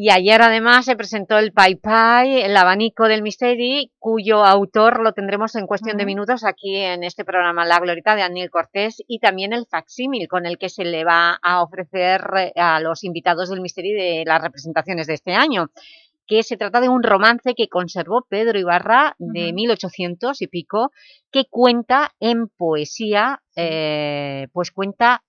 Y ayer además se presentó el Pai Pai, el abanico del Misteri, cuyo autor lo tendremos en cuestión de minutos aquí en este programa La Glorita de Daniel Cortés y también el facsímil con el que se le va a ofrecer eh, a los invitados del Misteri de las representaciones de este año que se trata de un romance que conservó Pedro Ibarra de 1800 y pico, que cuenta en poesía, eh, pues cuenta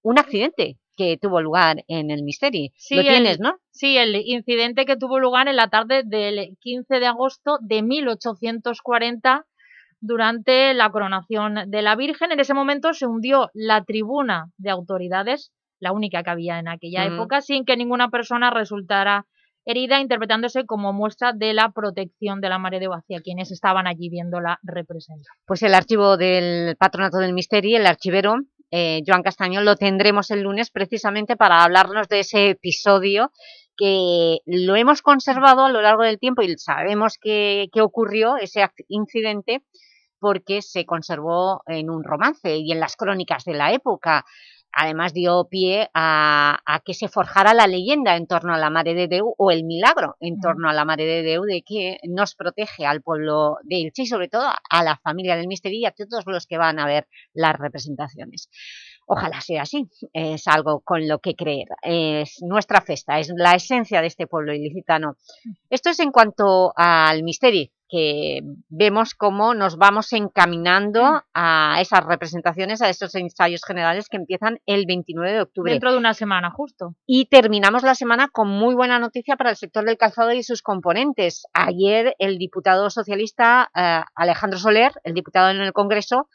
un accidente que tuvo lugar en el Misteri. Sí, Lo el- tienes, ¿no? Sí, el incidente que tuvo lugar en la tarde del 15 de agosto de 1840 durante la coronación de la Virgen. En ese momento se hundió la tribuna de autoridades, la única que había en aquella Ujú. época, sin que ninguna persona resultara herida, interpretándose como muestra de la protección de la Mare de hacia quienes estaban allí viendo la representación. Pues el archivo del Patronato del Misteri, el archivero, eh, Joan Castaño, lo tendremos el lunes precisamente para hablarnos de ese episodio que lo hemos conservado a lo largo del tiempo y sabemos que, que ocurrió ese incidente porque se conservó en un romance y en las crónicas de la época. Además dio pie a, a que se forjara la leyenda en torno a la Mare de Déu o el milagro en torno a la Mare de Déu de que nos protege al pueblo de Elche y sobre todo a la familia del Misteri y a todos los que van a ver las representaciones. Ojalá sea así, es algo con lo que creer. Es nuestra festa, es la esencia de este pueblo ilicitano. Esto es en cuanto al Misteri, que vemos cómo nos vamos encaminando a esas representaciones, a esos ensayos generales que empiezan el 29 de octubre. Dentro de una semana, justo. Y terminamos la semana con muy buena noticia para el sector del calzado y sus componentes. Ayer el diputado socialista eh, Alejandro Soler, el diputado en el Congreso,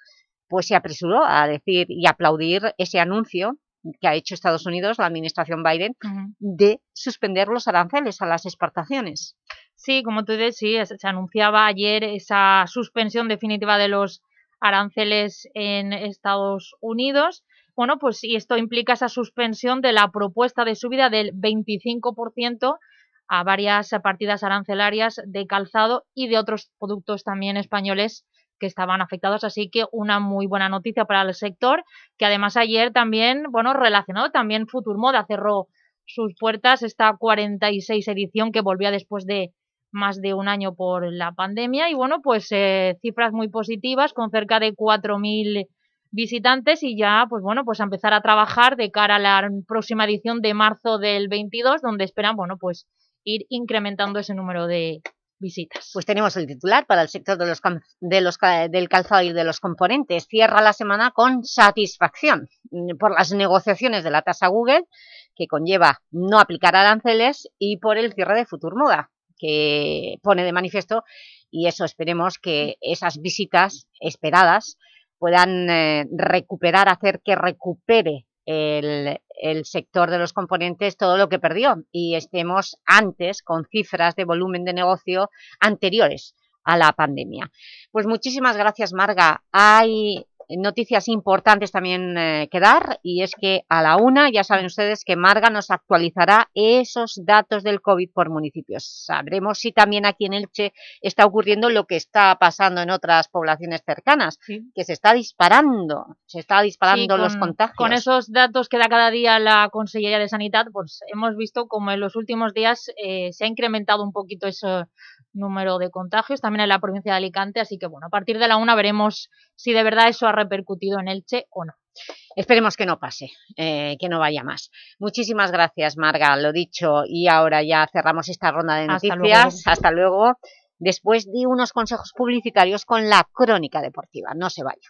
pues se apresuró a decir y aplaudir ese anuncio que ha hecho Estados Unidos, la administración Biden, de suspender los aranceles a las exportaciones. Sí, como tú dices, sí, se anunciaba ayer esa suspensión definitiva de los aranceles en Estados Unidos. Bueno, pues y esto implica esa suspensión de la propuesta de subida del 25% a varias partidas arancelarias de calzado y de otros productos también españoles que estaban afectados, así que una muy buena noticia para el sector, que además ayer también, bueno, relacionado también Futurmoda cerró sus puertas esta 46 edición que volvía después de más de un año por la pandemia y bueno, pues eh, cifras muy positivas con cerca de 4.000 visitantes y ya, pues bueno, pues a empezar a trabajar de cara a la próxima edición de marzo del 22, donde esperan, bueno, pues ir incrementando ese número de visitas. Pues tenemos el titular para el sector de los, de los del calzado y de los componentes. Cierra la semana con satisfacción mm, por las negociaciones de la tasa Google, que conlleva no aplicar aranceles, y por el cierre de Futurmoda, que pone de manifiesto, y eso esperemos que esas visitas esperadas puedan eh, recuperar, hacer que recupere el, el sector de los componentes todo lo que perdió y estemos antes con cifras de volumen de negocio anteriores a la pandemia. Pues muchísimas gracias, Marga. Hay noticias importantes también eh, que dar y es que a la una ya saben ustedes que Marga nos actualizará esos datos del COVID por municipios. Sabremos si también aquí en Elche está ocurriendo lo que está pasando en otras poblaciones cercanas, que se está disparando, se está disparando Sí, los con- contagios. Con esos datos que da cada día la Consellería de Sanidad, pues hemos visto como en los últimos días eh, se ha incrementado un poquito ese número de contagios, también en la provincia de Alicante, así que bueno, a partir de la una veremos si de verdad eso ha repercutido en Elche o no. Esperemos que no pase, eh, que no vaya más. Muchísimas gracias, Marga, lo dicho. Y ahora ya cerramos esta ronda de Hasta noticias. luego. Hasta luego. Después de unos consejos publicitarios con la crónica deportiva. No se vaya.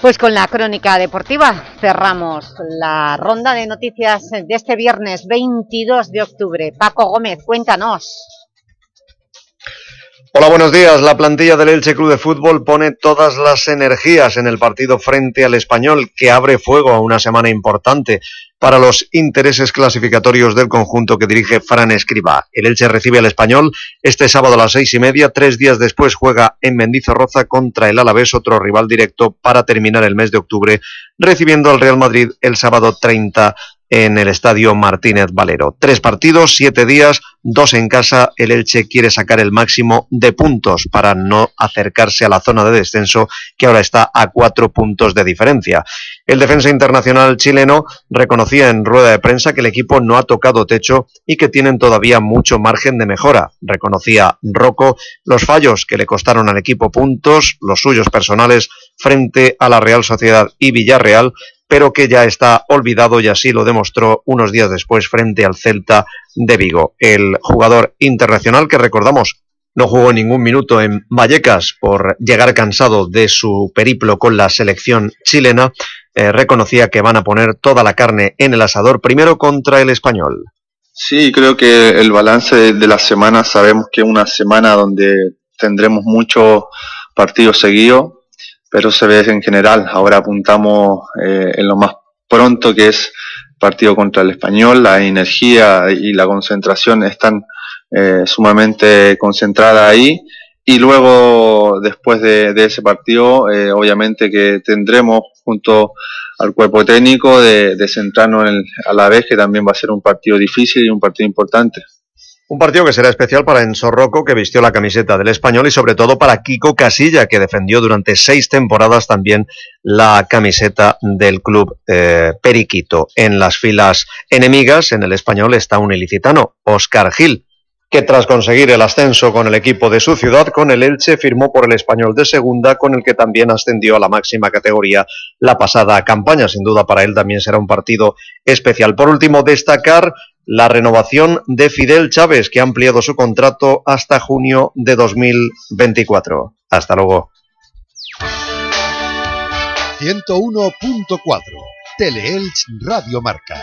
Pues con la crónica deportiva cerramos la ronda de noticias de este viernes 22 de octubre. Paco Gómez, cuéntanos. Hola, buenos días. La plantilla del Elche Club de Fútbol pone todas las energías en el partido frente al Español, que abre fuego a una semana importante para los intereses clasificatorios del conjunto que dirige Fran Escriba. El Elche recibe al Español este sábado a las seis y media. Tres días después juega en Mendizorroza contra el Alavés, otro rival directo, para terminar el mes de octubre, recibiendo al Real Madrid el sábado 30 en el Estadio Martínez Valero. Tres partidos, siete días, dos en casa. El Elche quiere sacar el máximo de puntos para no acercarse a la zona de descenso que ahora está a cuatro puntos de diferencia. El defensa internacional chileno reconocía en rueda de prensa que el equipo no ha tocado techo y que tienen todavía mucho margen de mejora. Reconocía Rocco los fallos que le costaron al equipo puntos, los suyos personales frente a la Real Sociedad y Villarreal, pero que ya está olvidado y así lo demostró unos días después frente al Celta de Vigo. El jugador internacional que recordamos no jugó ningún minuto en Vallecas por llegar cansado de su periplo con la selección chilena, eh, reconocía que van a poner toda la carne en el asador primero contra el español. Sí, creo que el balance de la semana sabemos que es una semana donde tendremos muchos partidos seguidos pero se ve en general. Ahora apuntamos eh, en lo más pronto que es partido contra el español, la energía y la concentración están eh, sumamente concentradas ahí. Y luego, después de, ese partido, eh, obviamente que tendremos junto al cuerpo técnico de, centrarnos en a la vez, que también va a ser un partido difícil y un partido importante. Un partido que será especial para Enzo Rocco, que vistió la camiseta del español, y sobre todo para Kiko Casilla, que defendió durante seis temporadas también la camiseta del club eh, Periquito. En las filas enemigas, en el español, está un ilicitano, Oscar Gil, que tras conseguir el ascenso con el equipo de su ciudad, con el Elche, firmó por el español de segunda, con el que también ascendió a la máxima categoría la pasada campaña. Sin duda para él también será un partido especial. Por último, destacar la renovación de Fidel Chávez, que ha ampliado su contrato hasta junio de 2024. Hasta luego. 101.4 Teleelch Radio Marca.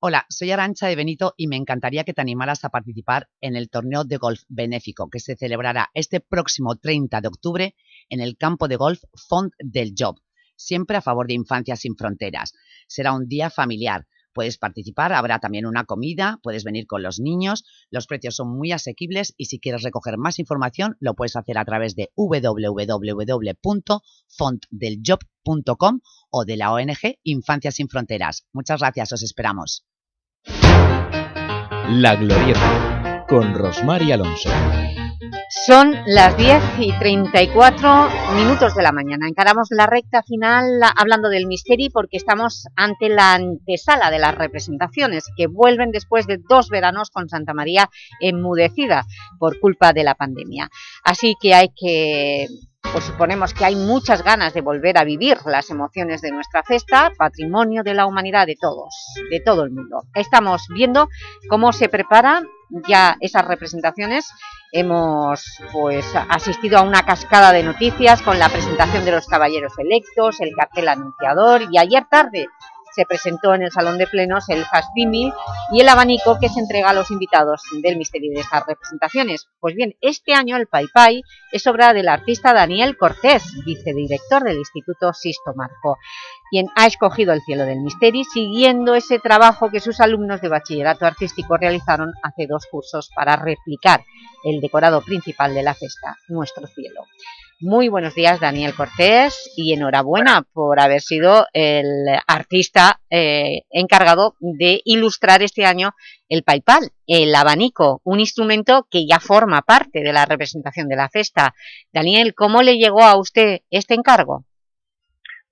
Hola, soy Arancha de Benito y me encantaría que te animaras a participar en el torneo de golf benéfico que se celebrará este próximo 30 de octubre en el campo de golf Font del Job, siempre a favor de Infancia Sin Fronteras. Será un día familiar, puedes participar, habrá también una comida, puedes venir con los niños, los precios son muy asequibles y si quieres recoger más información lo puedes hacer a través de www.fontdeljob.com o de la ONG Infancia Sin Fronteras. Muchas gracias, os esperamos. La Glorieta, con Rosmar y Alonso. Son las 10 y 34 minutos de la mañana. Encaramos la recta final hablando del Misteri porque estamos ante la antesala de las representaciones que vuelven después de dos veranos con Santa María enmudecida por culpa de la pandemia. Así que hay que pues suponemos que hay muchas ganas de volver a vivir las emociones de nuestra festa, patrimonio de la humanidad de todos, de todo el mundo. Estamos viendo cómo se preparan ya esas representaciones. Hemos pues asistido a una cascada de noticias con la presentación de los caballeros electos, el cartel anunciador y ayer tarde se presentó en el Salón de Plenos el Fastimi y el abanico que se entrega a los invitados del misterio de estas representaciones. Pues bien, este año el Pai Pai es obra del artista Daniel Cortés, vicedirector del Instituto Sisto Marco, quien ha escogido el cielo del misterio siguiendo ese trabajo que sus alumnos de bachillerato artístico realizaron hace dos cursos para replicar el decorado principal de la festa, Nuestro Cielo. Muy buenos días, Daniel Cortés, y enhorabuena por haber sido el artista eh, encargado de ilustrar este año el paipal, el abanico, un instrumento que ya forma parte de la representación de la festa. Daniel, ¿cómo le llegó a usted este encargo?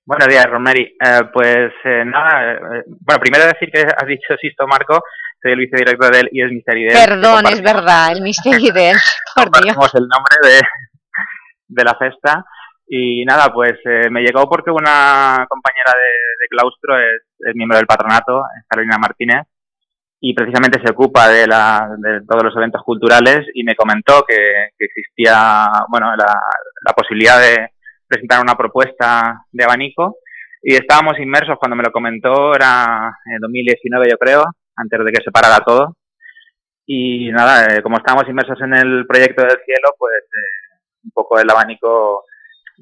Buenos días, Romeri. Eh, pues eh, nada, eh, bueno, primero decir que has dicho Sisto Marco, soy el vicedirector del y el Misteri Perdón, es verdad, el Misteri del, por Dios. el nombre de, de la festa. Y nada, pues eh, me llegó porque una compañera de, claustro es, miembro del patronato, Carolina Martínez, y precisamente se ocupa de, de todos los eventos culturales y me comentó que, existía bueno, la, la, posibilidad de presentar una propuesta de abanico y estábamos inmersos cuando me lo comentó, era en 2019 yo creo, antes de que se parara todo. Y nada, eh, como estábamos inmersos en el proyecto del cielo, pues eh, un poco el abanico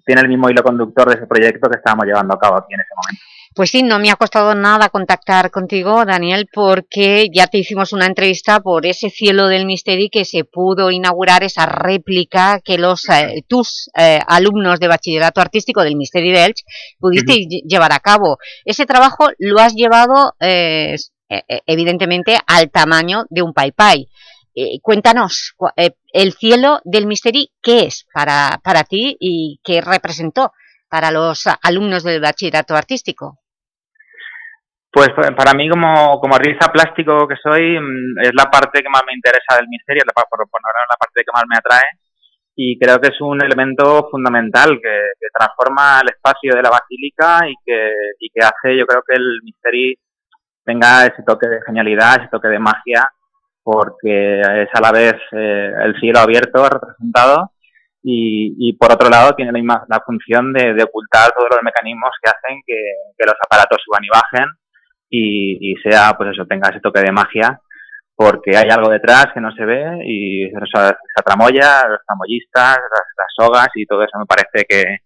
tiene el mismo hilo conductor de ese proyecto que estábamos llevando a cabo aquí en ese momento. Pues sí, no me ha costado nada contactar contigo, Daniel, porque ya te hicimos una entrevista por ese cielo del misterio que se pudo inaugurar esa réplica que los eh, tus eh, alumnos de bachillerato artístico del Misterio de Elche pudiste llevar a cabo. Ese trabajo lo has llevado, eh, evidentemente, al tamaño de un pai pai. Eh, cuéntanos, eh, el cielo del misterio, ¿qué es para, para ti y qué representó para los alumnos del bachillerato artístico? Pues para mí como, como artista plástico que soy mm, es la parte que más me interesa del misterio, la, por la parte que más me atrae y creo que es un elemento fundamental que, transforma el espacio de la basílica y que, y que hace yo creo que el misterio tenga ese toque de genialidad, ese toque de magia porque es a la vez eh, el cielo abierto representado y, por otro lado tiene la, la función de, ocultar todos los mecanismos que hacen que, los aparatos suban y bajen y, sea, pues eso, tenga ese toque de magia porque hay algo detrás que no se ve y esa, tramoya, los tramoyistas, las, sogas y todo eso me parece que,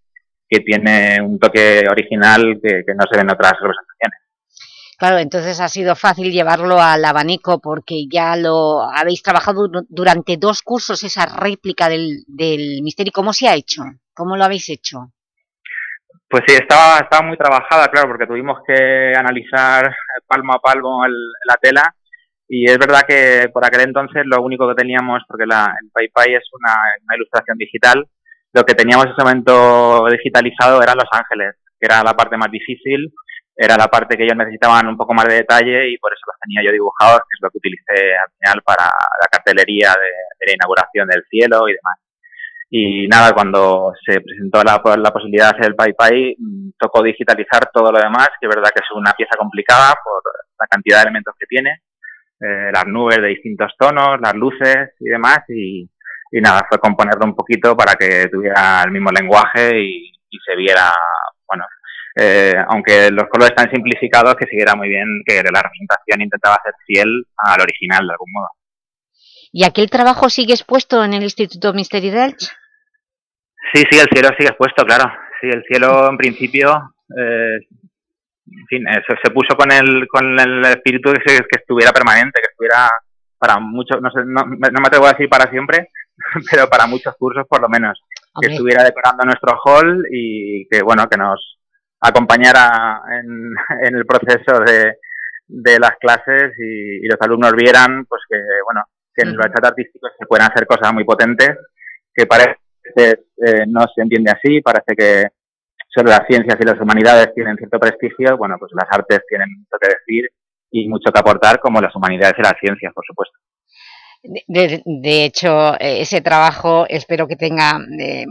tiene un toque original que, que no se ve en otras representaciones. Claro, entonces ha sido fácil llevarlo al abanico porque ya lo habéis trabajado durante dos cursos, esa réplica del, misterio. ¿Cómo se ha hecho? ¿Cómo lo habéis hecho? Pues sí, estaba, estaba muy trabajada, claro, porque tuvimos que analizar palmo a palmo la tela y es verdad que por aquel entonces lo único que teníamos, porque la, el PayPay es una, una ilustración digital, lo que teníamos en ese momento digitalizado eran Los Ángeles, que era la parte más difícil era la parte que ellos necesitaban un poco más de detalle y por eso los tenía yo dibujados, que es lo que utilicé al final para la cartelería de, la inauguración del cielo y demás. Y nada, cuando se presentó la, la posibilidad de hacer el Pai Pai, mm, tocó digitalizar todo lo demás, que es verdad que es una pieza complicada por la cantidad de elementos que tiene, eh, las nubes de distintos tonos, las luces y demás, y, nada, fue componerlo un poquito para que tuviera el mismo lenguaje y, y se viera, bueno, eh, aunque los colores están simplificados, que siguiera muy bien que la representación intentaba ser fiel al original de algún modo. ¿Y aquel trabajo sigue expuesto en el Instituto Misteri Delch? Sí, sí, el cielo sigue expuesto, claro. Sí, el cielo en principio, eh, en fin, eh, se, puso con el, con el espíritu de que, estuviera permanente, que estuviera para muchos, no, sé, no, me atrevo a decir para siempre, pero para muchos cursos por lo menos, que estuviera decorando nuestro hall y que, bueno, que nos, acompañara en, en el proceso de, de las clases y, los alumnos vieran pues que bueno que en el bachata artístico se pueden hacer cosas muy potentes que parece eh, no se entiende así parece que solo las ciencias y las humanidades tienen cierto prestigio. Bueno pues las artes tienen mucho que decir y mucho que aportar como las humanidades y las ciencias por supuesto. De, de, hecho, eh, ese trabajo espero que tenga eh,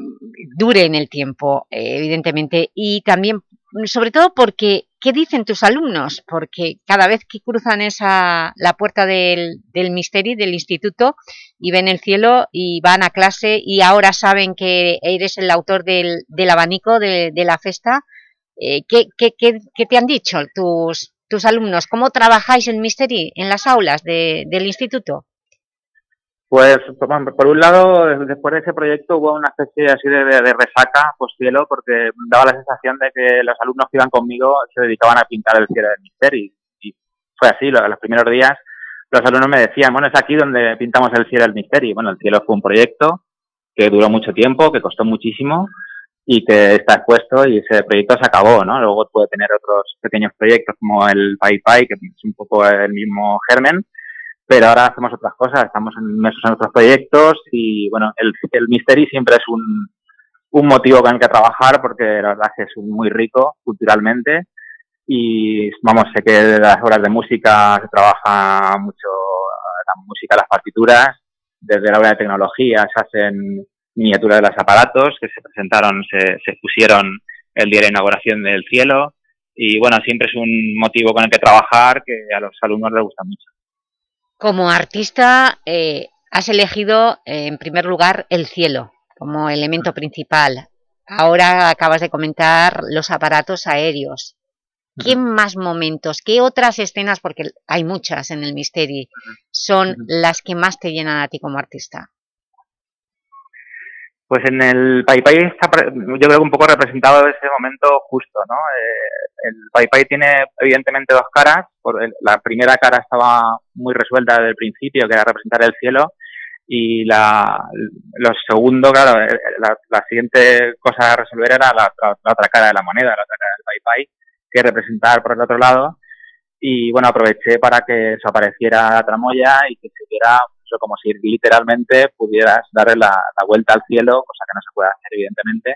dure en el tiempo, evidentemente, y también sobre todo porque, ¿qué dicen tus alumnos? Porque cada vez que cruzan esa, la puerta del, del misterio, del instituto, y ven el cielo y van a clase y ahora saben que eres el autor del, del abanico de, de la festa, Eh, ¿qué, qué, qué, qué te han dicho tus, tus alumnos? ¿Cómo trabajáis el Mystery en las aulas de, del instituto? Pues, por por un lado, después de ese proyecto hubo una especie así de, resaca post cielo porque daba la sensación de que los alumnos que iban conmigo se dedicaban a pintar el cielo del Misteri. Y fue así, lo- los primeros días los alumnos me decían, bueno, es aquí donde pintamos el cielo del Misteri. Bueno, el cielo fue un proyecto que duró mucho tiempo, que costó muchísimo y que está expuesto y ese proyecto se acabó, ¿no? Luego puede tener otros pequeños proyectos como el Pai, que es un poco el mismo germen, pero ahora hacemos otras cosas, estamos inmersos en otros proyectos y bueno, el, el Mystery siempre es un, motivo con el que trabajar porque la verdad es que es muy rico culturalmente y vamos, sé que de las obras de música se trabaja mucho la música, las partituras, desde la obra de tecnología se hacen miniaturas de los aparatos que se presentaron, se, se expusieron el día de la inauguración del cielo y bueno, siempre es un motivo con el que trabajar que a los alumnos les gusta mucho. Como artista eh, has elegido eh, en primer lugar el cielo como elemento principal. Ahora acabas de comentar los aparatos aéreos. ¿Qué más momentos, qué otras escenas, porque hay muchas en el Misteri, son las que más te llenan a ti como artista? Pues en el Pai está, yo creo un poco representado ese momento justo, ¿no? Eh, el Pai tiene evidentemente dos caras. Por el- la primera cara estaba muy resuelta desde el principio, que era representar el cielo, y la, lo segundo, claro, eh, la, la siguiente cosa a resolver era la, otra cara de la moneda, la otra cara del Pai, que representar por el otro lado. Y bueno, aproveché para que eso apareciera la tramoya y que se viera como si literalmente pudieras darle la, vuelta al cielo, cosa que no se puede hacer evidentemente,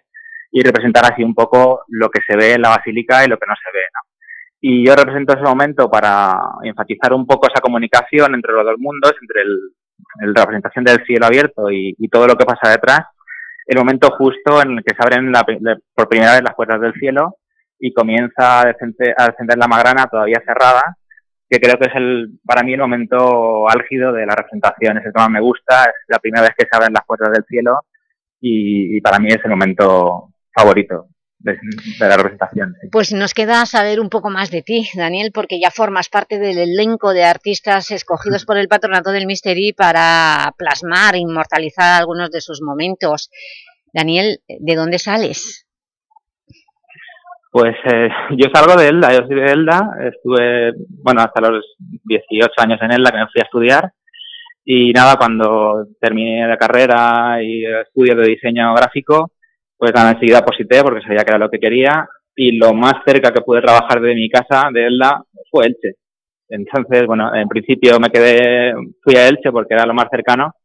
y representar así un poco lo que se ve en la basílica y lo que no se ve. Y yo represento ese momento para enfatizar un poco esa comunicación entre los dos mundos, entre el, la representación del cielo abierto y, todo lo que pasa detrás, el momento justo en el que se abren por primera vez las puertas del cielo y comienza a descender, a descender la magrana todavía cerrada, que creo que es el, para mí el momento álgido de la representación, es el que más me gusta, es la primera vez que se abren las puertas del cielo y, y para mí es el momento favorito de, la representación. sí. Pues nos queda saber un poco más de ti, Daniel, porque ya formas parte del elenco de artistas escogidos por el Patronato del Misteri para plasmar, inmortalizar algunos de sus momentos. Daniel, ¿de dónde sales? Pues eh, yo salgo de Elda, yo soy de Elda, estuve, bueno, hasta los 18 años en Elda que me fui a estudiar. Y nada, cuando terminé la carrera y estudios de diseño gráfico, pues nada, enseguida posité porque sabía que era lo que quería. Y lo más cerca que pude trabajar de mi casa, de Elda, fue Elche. Entonces, bueno, en principio me quedé, fui a Elche porque era lo más cercano,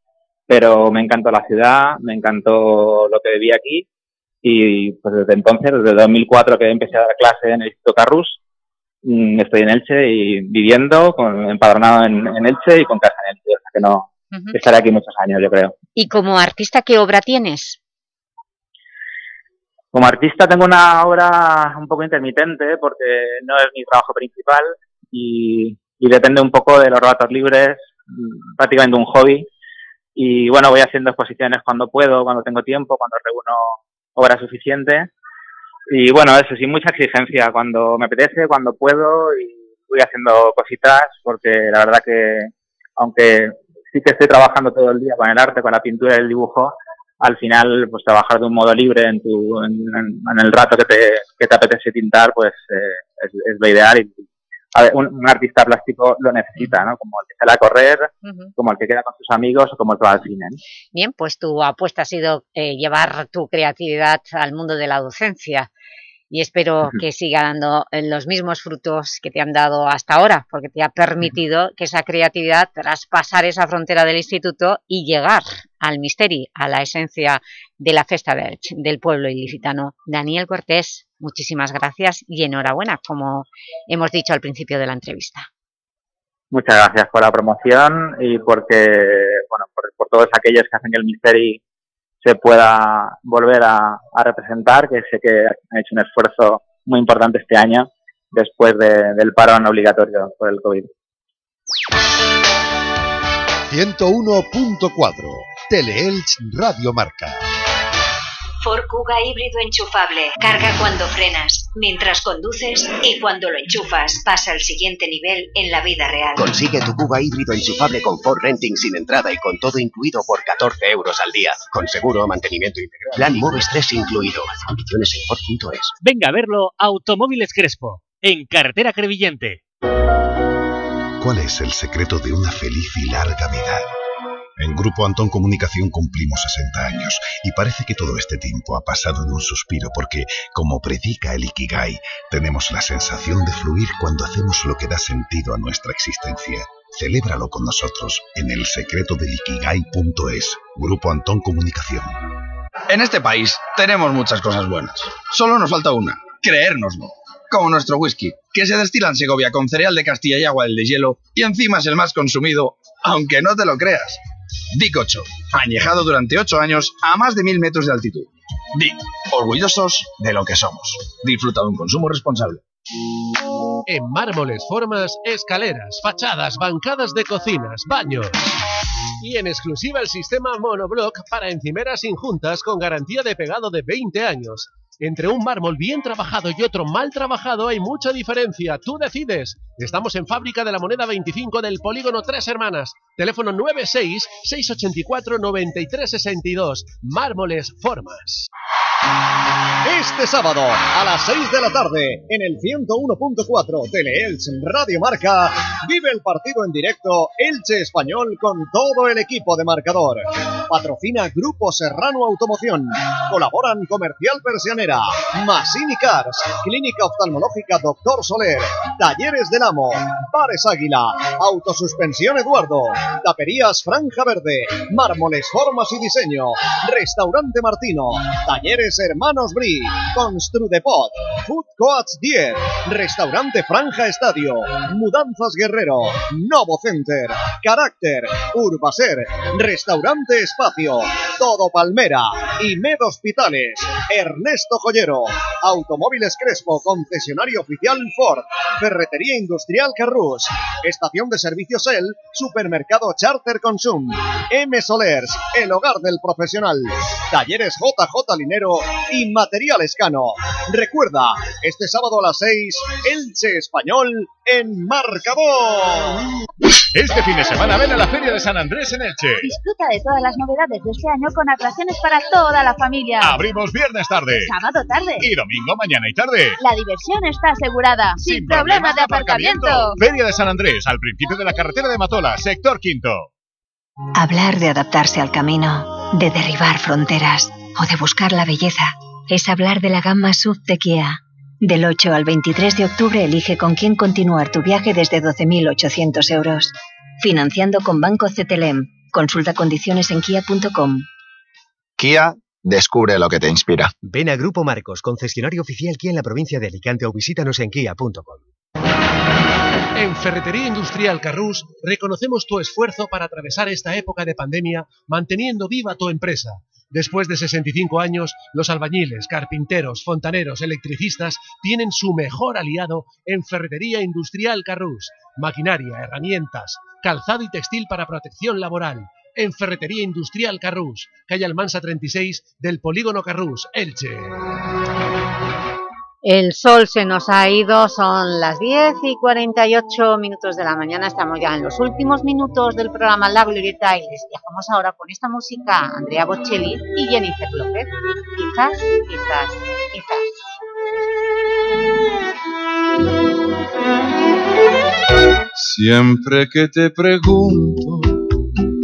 pero me encantó la ciudad, me encantó lo que vivía aquí y pues desde entonces, desde 2004 que empecé a dar clase en el Instituto Carrus, mm, estoy en Elche y viviendo, con, empadronado en, en Elche y con casa en Elche, o sea que no, estaré aquí muchos años yo creo. Y como artista, ¿qué obra tienes? Como artista tengo una obra un poco intermitente porque no es mi trabajo principal y, y depende un poco de los ratos libres, mm, prácticamente un hobby. Y bueno, voy haciendo exposiciones cuando puedo, cuando tengo tiempo, cuando reúno obra suficiente. Y bueno, eso sí, mucha exigencia cuando me apetece, cuando puedo y voy haciendo cositas porque la verdad que aunque sí que estoy trabajando todo el día con el arte, con la pintura y el dibujo, al final pues trabajar de un modo libre en tu en, en- en el rato que te, que te apetece pintar pues eh, es, es lo ideal y a ver, un, un artista plástico lo necesita, ¿no? Como el que sale a correr, como el que queda con sus amigos o como el que va al cine. ¿no? Bien, pues tu apuesta ha sido eh, llevar tu creatividad al mundo de la docencia y espero que siga dando eh, los mismos frutos que te han dado hasta ahora, porque te ha permitido que esa creatividad traspasar esa frontera del instituto y llegar al misteri, a la esencia de la festa del, del pueblo ilicitano. Daniel Cortés, muchísimas gracias y enhorabuena, como hemos dicho al principio de la entrevista. Muchas gracias por la promoción y porque, bueno, por, por todos aquellos que hacen que el Misteri se pueda volver a, representar, que sé que han hecho un esfuerzo muy importante este año después de- del parón obligatorio por el COVID. 101.4 Teleelch Radio Marca. Ford Kuga híbrido enchufable. Carga cuando frenas, mientras conduces y cuando lo enchufas pasa al siguiente nivel en la vida real. Consigue tu Kuga híbrido enchufable con Ford Renting sin entrada y con todo incluido por 14 euros al día. Con seguro, mantenimiento integral. Plan Moves 3 incluido. Condiciones en Ford.es. Venga a verlo Automóviles Crespo, en Carretera Crevillente. ¿Cuál es el secreto de una feliz y larga vida? En Grupo Antón Comunicación cumplimos 60 años y parece que todo este tiempo ha pasado en un suspiro porque, como predica el Ikigai, tenemos la sensación de fluir cuando hacemos lo que da sentido a nuestra existencia. Celébralo con nosotros en el secreto del Ikigai.es. Grupo Antón Comunicación. En este país tenemos muchas cosas buenas. Solo nos falta una, creérnoslo. Como nuestro whisky, que se destila en Segovia con cereal de Castilla y agua del deshielo y encima es el más consumido, aunque no te lo creas. Dic 8, añejado durante 8 años a más de 1000 metros de altitud. Dic, orgullosos de lo que somos. Disfruta de un consumo responsable. En mármoles, formas, escaleras, fachadas, bancadas de cocinas, baños. Y en exclusiva el sistema monoblock para encimeras injuntas con garantía de pegado de 20 años. Entre un mármol bien trabajado y otro mal trabajado hay mucha diferencia. Tú decides. Estamos en Fábrica de la Moneda 25 del Polígono Tres Hermanas. Teléfono 96-684-9362. Mármoles Formas. Este sábado a las 6 de la tarde en el 101.4 Tele-Elche Radio Marca vive el partido en directo Elche Español con todo el equipo de marcador. Patrocina Grupo Serrano Automoción. Colaboran Comercial Persianera, Masini Cars, Clínica Oftalmológica Doctor Soler, Talleres del Amo, Bares Águila, Autosuspensión Eduardo, Taperías Franja Verde, Mármoles Formas y Diseño, Restaurante Martino, Talleres Hermanos Bri, Construdepot, Food Coats 10, Restaurante Franja Estadio, Mudanzas Guerrero, Novo Center, Carácter, Urbaser, Restaurante Espacio, Todo Palmera, y Med Hospitales, Ernesto Joyero, Automóviles Crespo, concesionario oficial Ford, Ferretería Industrial Carrus, Estación de Servicios El, Supermercado Charter Consum, M Solers, el hogar del profesional, Talleres JJ Linero y Material Escano. Recuerda, este sábado a las 6, Elche Español en Marcador. Este fin de semana ven a la Feria de San Andrés en Elche. Disfruta de todas las novedades de este año con atracciones para toda la familia. Abrimos viernes tarde. Sábado tarde. Y domingo mañana y tarde. La diversión está asegurada. Sin, problemas de aparcamiento. Feria de San Andrés, al principio de la carretera de Matola, sector quinto. Hablar de adaptarse al camino, de derribar fronteras o de buscar la belleza es hablar de la gama SUV de Kia. Del 8 al 23 de octubre elige con quién continuar tu viaje desde 12.800 euros. Financiando con Banco CTLM. Consulta condiciones en kia.com. Kia, descubre lo que te inspira. Ven a Grupo Marcos, concesionario oficial Kia en la provincia de Alicante o visítanos en kia.com. En Ferretería Industrial Carrús reconocemos tu esfuerzo para atravesar esta época de pandemia manteniendo viva tu empresa. Después de 65 años, los albañiles, carpinteros, fontaneros, electricistas tienen su mejor aliado en Ferretería Industrial Carrús. Maquinaria, herramientas, calzado y textil para protección laboral. En Ferretería Industrial Carrús, calle Almansa 36 del Polígono Carrús, Elche. El sol se nos ha ido, son las 10 y 48 minutos de la mañana, estamos ya en los últimos minutos del programa La Glorieta y les dejamos ahora con esta música Andrea Bocelli y Jennifer López. Quizás, quizás, quizás. Siempre que te pregunto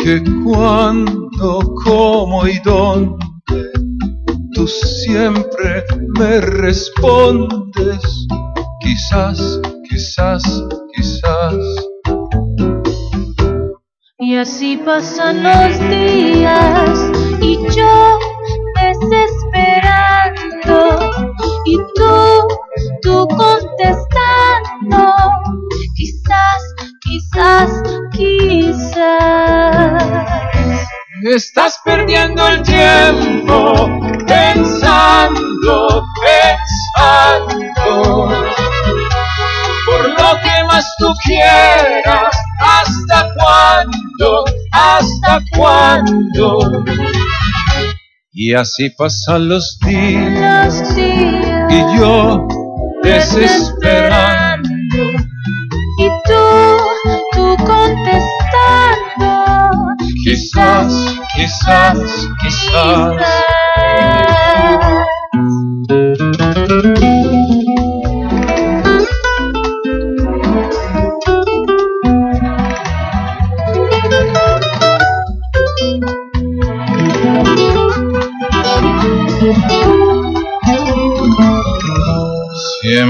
que cuándo, cómo y dónde tú siempre me respondes, quizás, quizás, quizás. Y así pasan los días y yo desesperando y tú, tú contestando, quizás, quizás. Estás perdiendo el tiempo pensando, pensando por lo que más tú quieras. ¿Hasta cuándo? ¿Hasta cuándo? Y así pasan los días, y yo desesperando. Y tú, tú contestando. Quizás, quizás, quizás.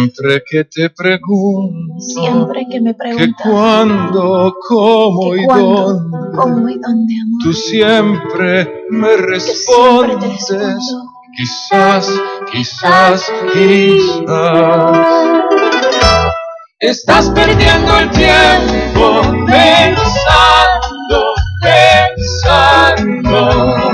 Siempre que te pregunto, Siempre que me que preguntas cuándo, cómo que y dónde, cómo y dónde, amor. tú siempre me respondes. Quizás, quizás, quizás. Estás perdiendo el tiempo pensando, pensando.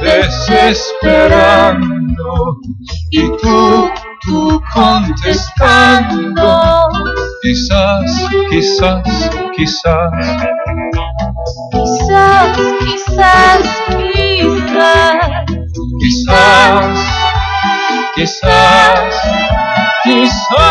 desesperando y tú, tú contestando. Quizás, quizás, quizás. Quizás, quizás, quizás. Quizás, quizás, quizás.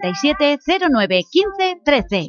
637 09 15 13.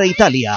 Italia.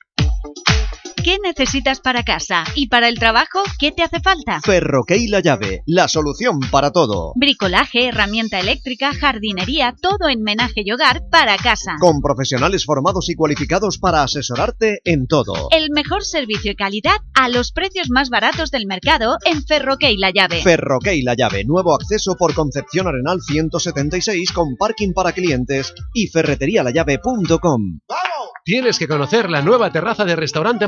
¿Qué necesitas para casa? ¿Y para el trabajo? ¿Qué te hace falta? Ferroquey La Llave, la solución para todo. Bricolaje, herramienta eléctrica, jardinería, todo en menaje y hogar para casa. Con profesionales formados y cualificados para asesorarte en todo. El mejor servicio y calidad a los precios más baratos del mercado en Ferroquey La Llave. Ferroquey La Llave, nuevo acceso por Concepción Arenal 176 con parking para clientes y ferreterialallave.com. Tienes que conocer la nueva terraza de Restaurante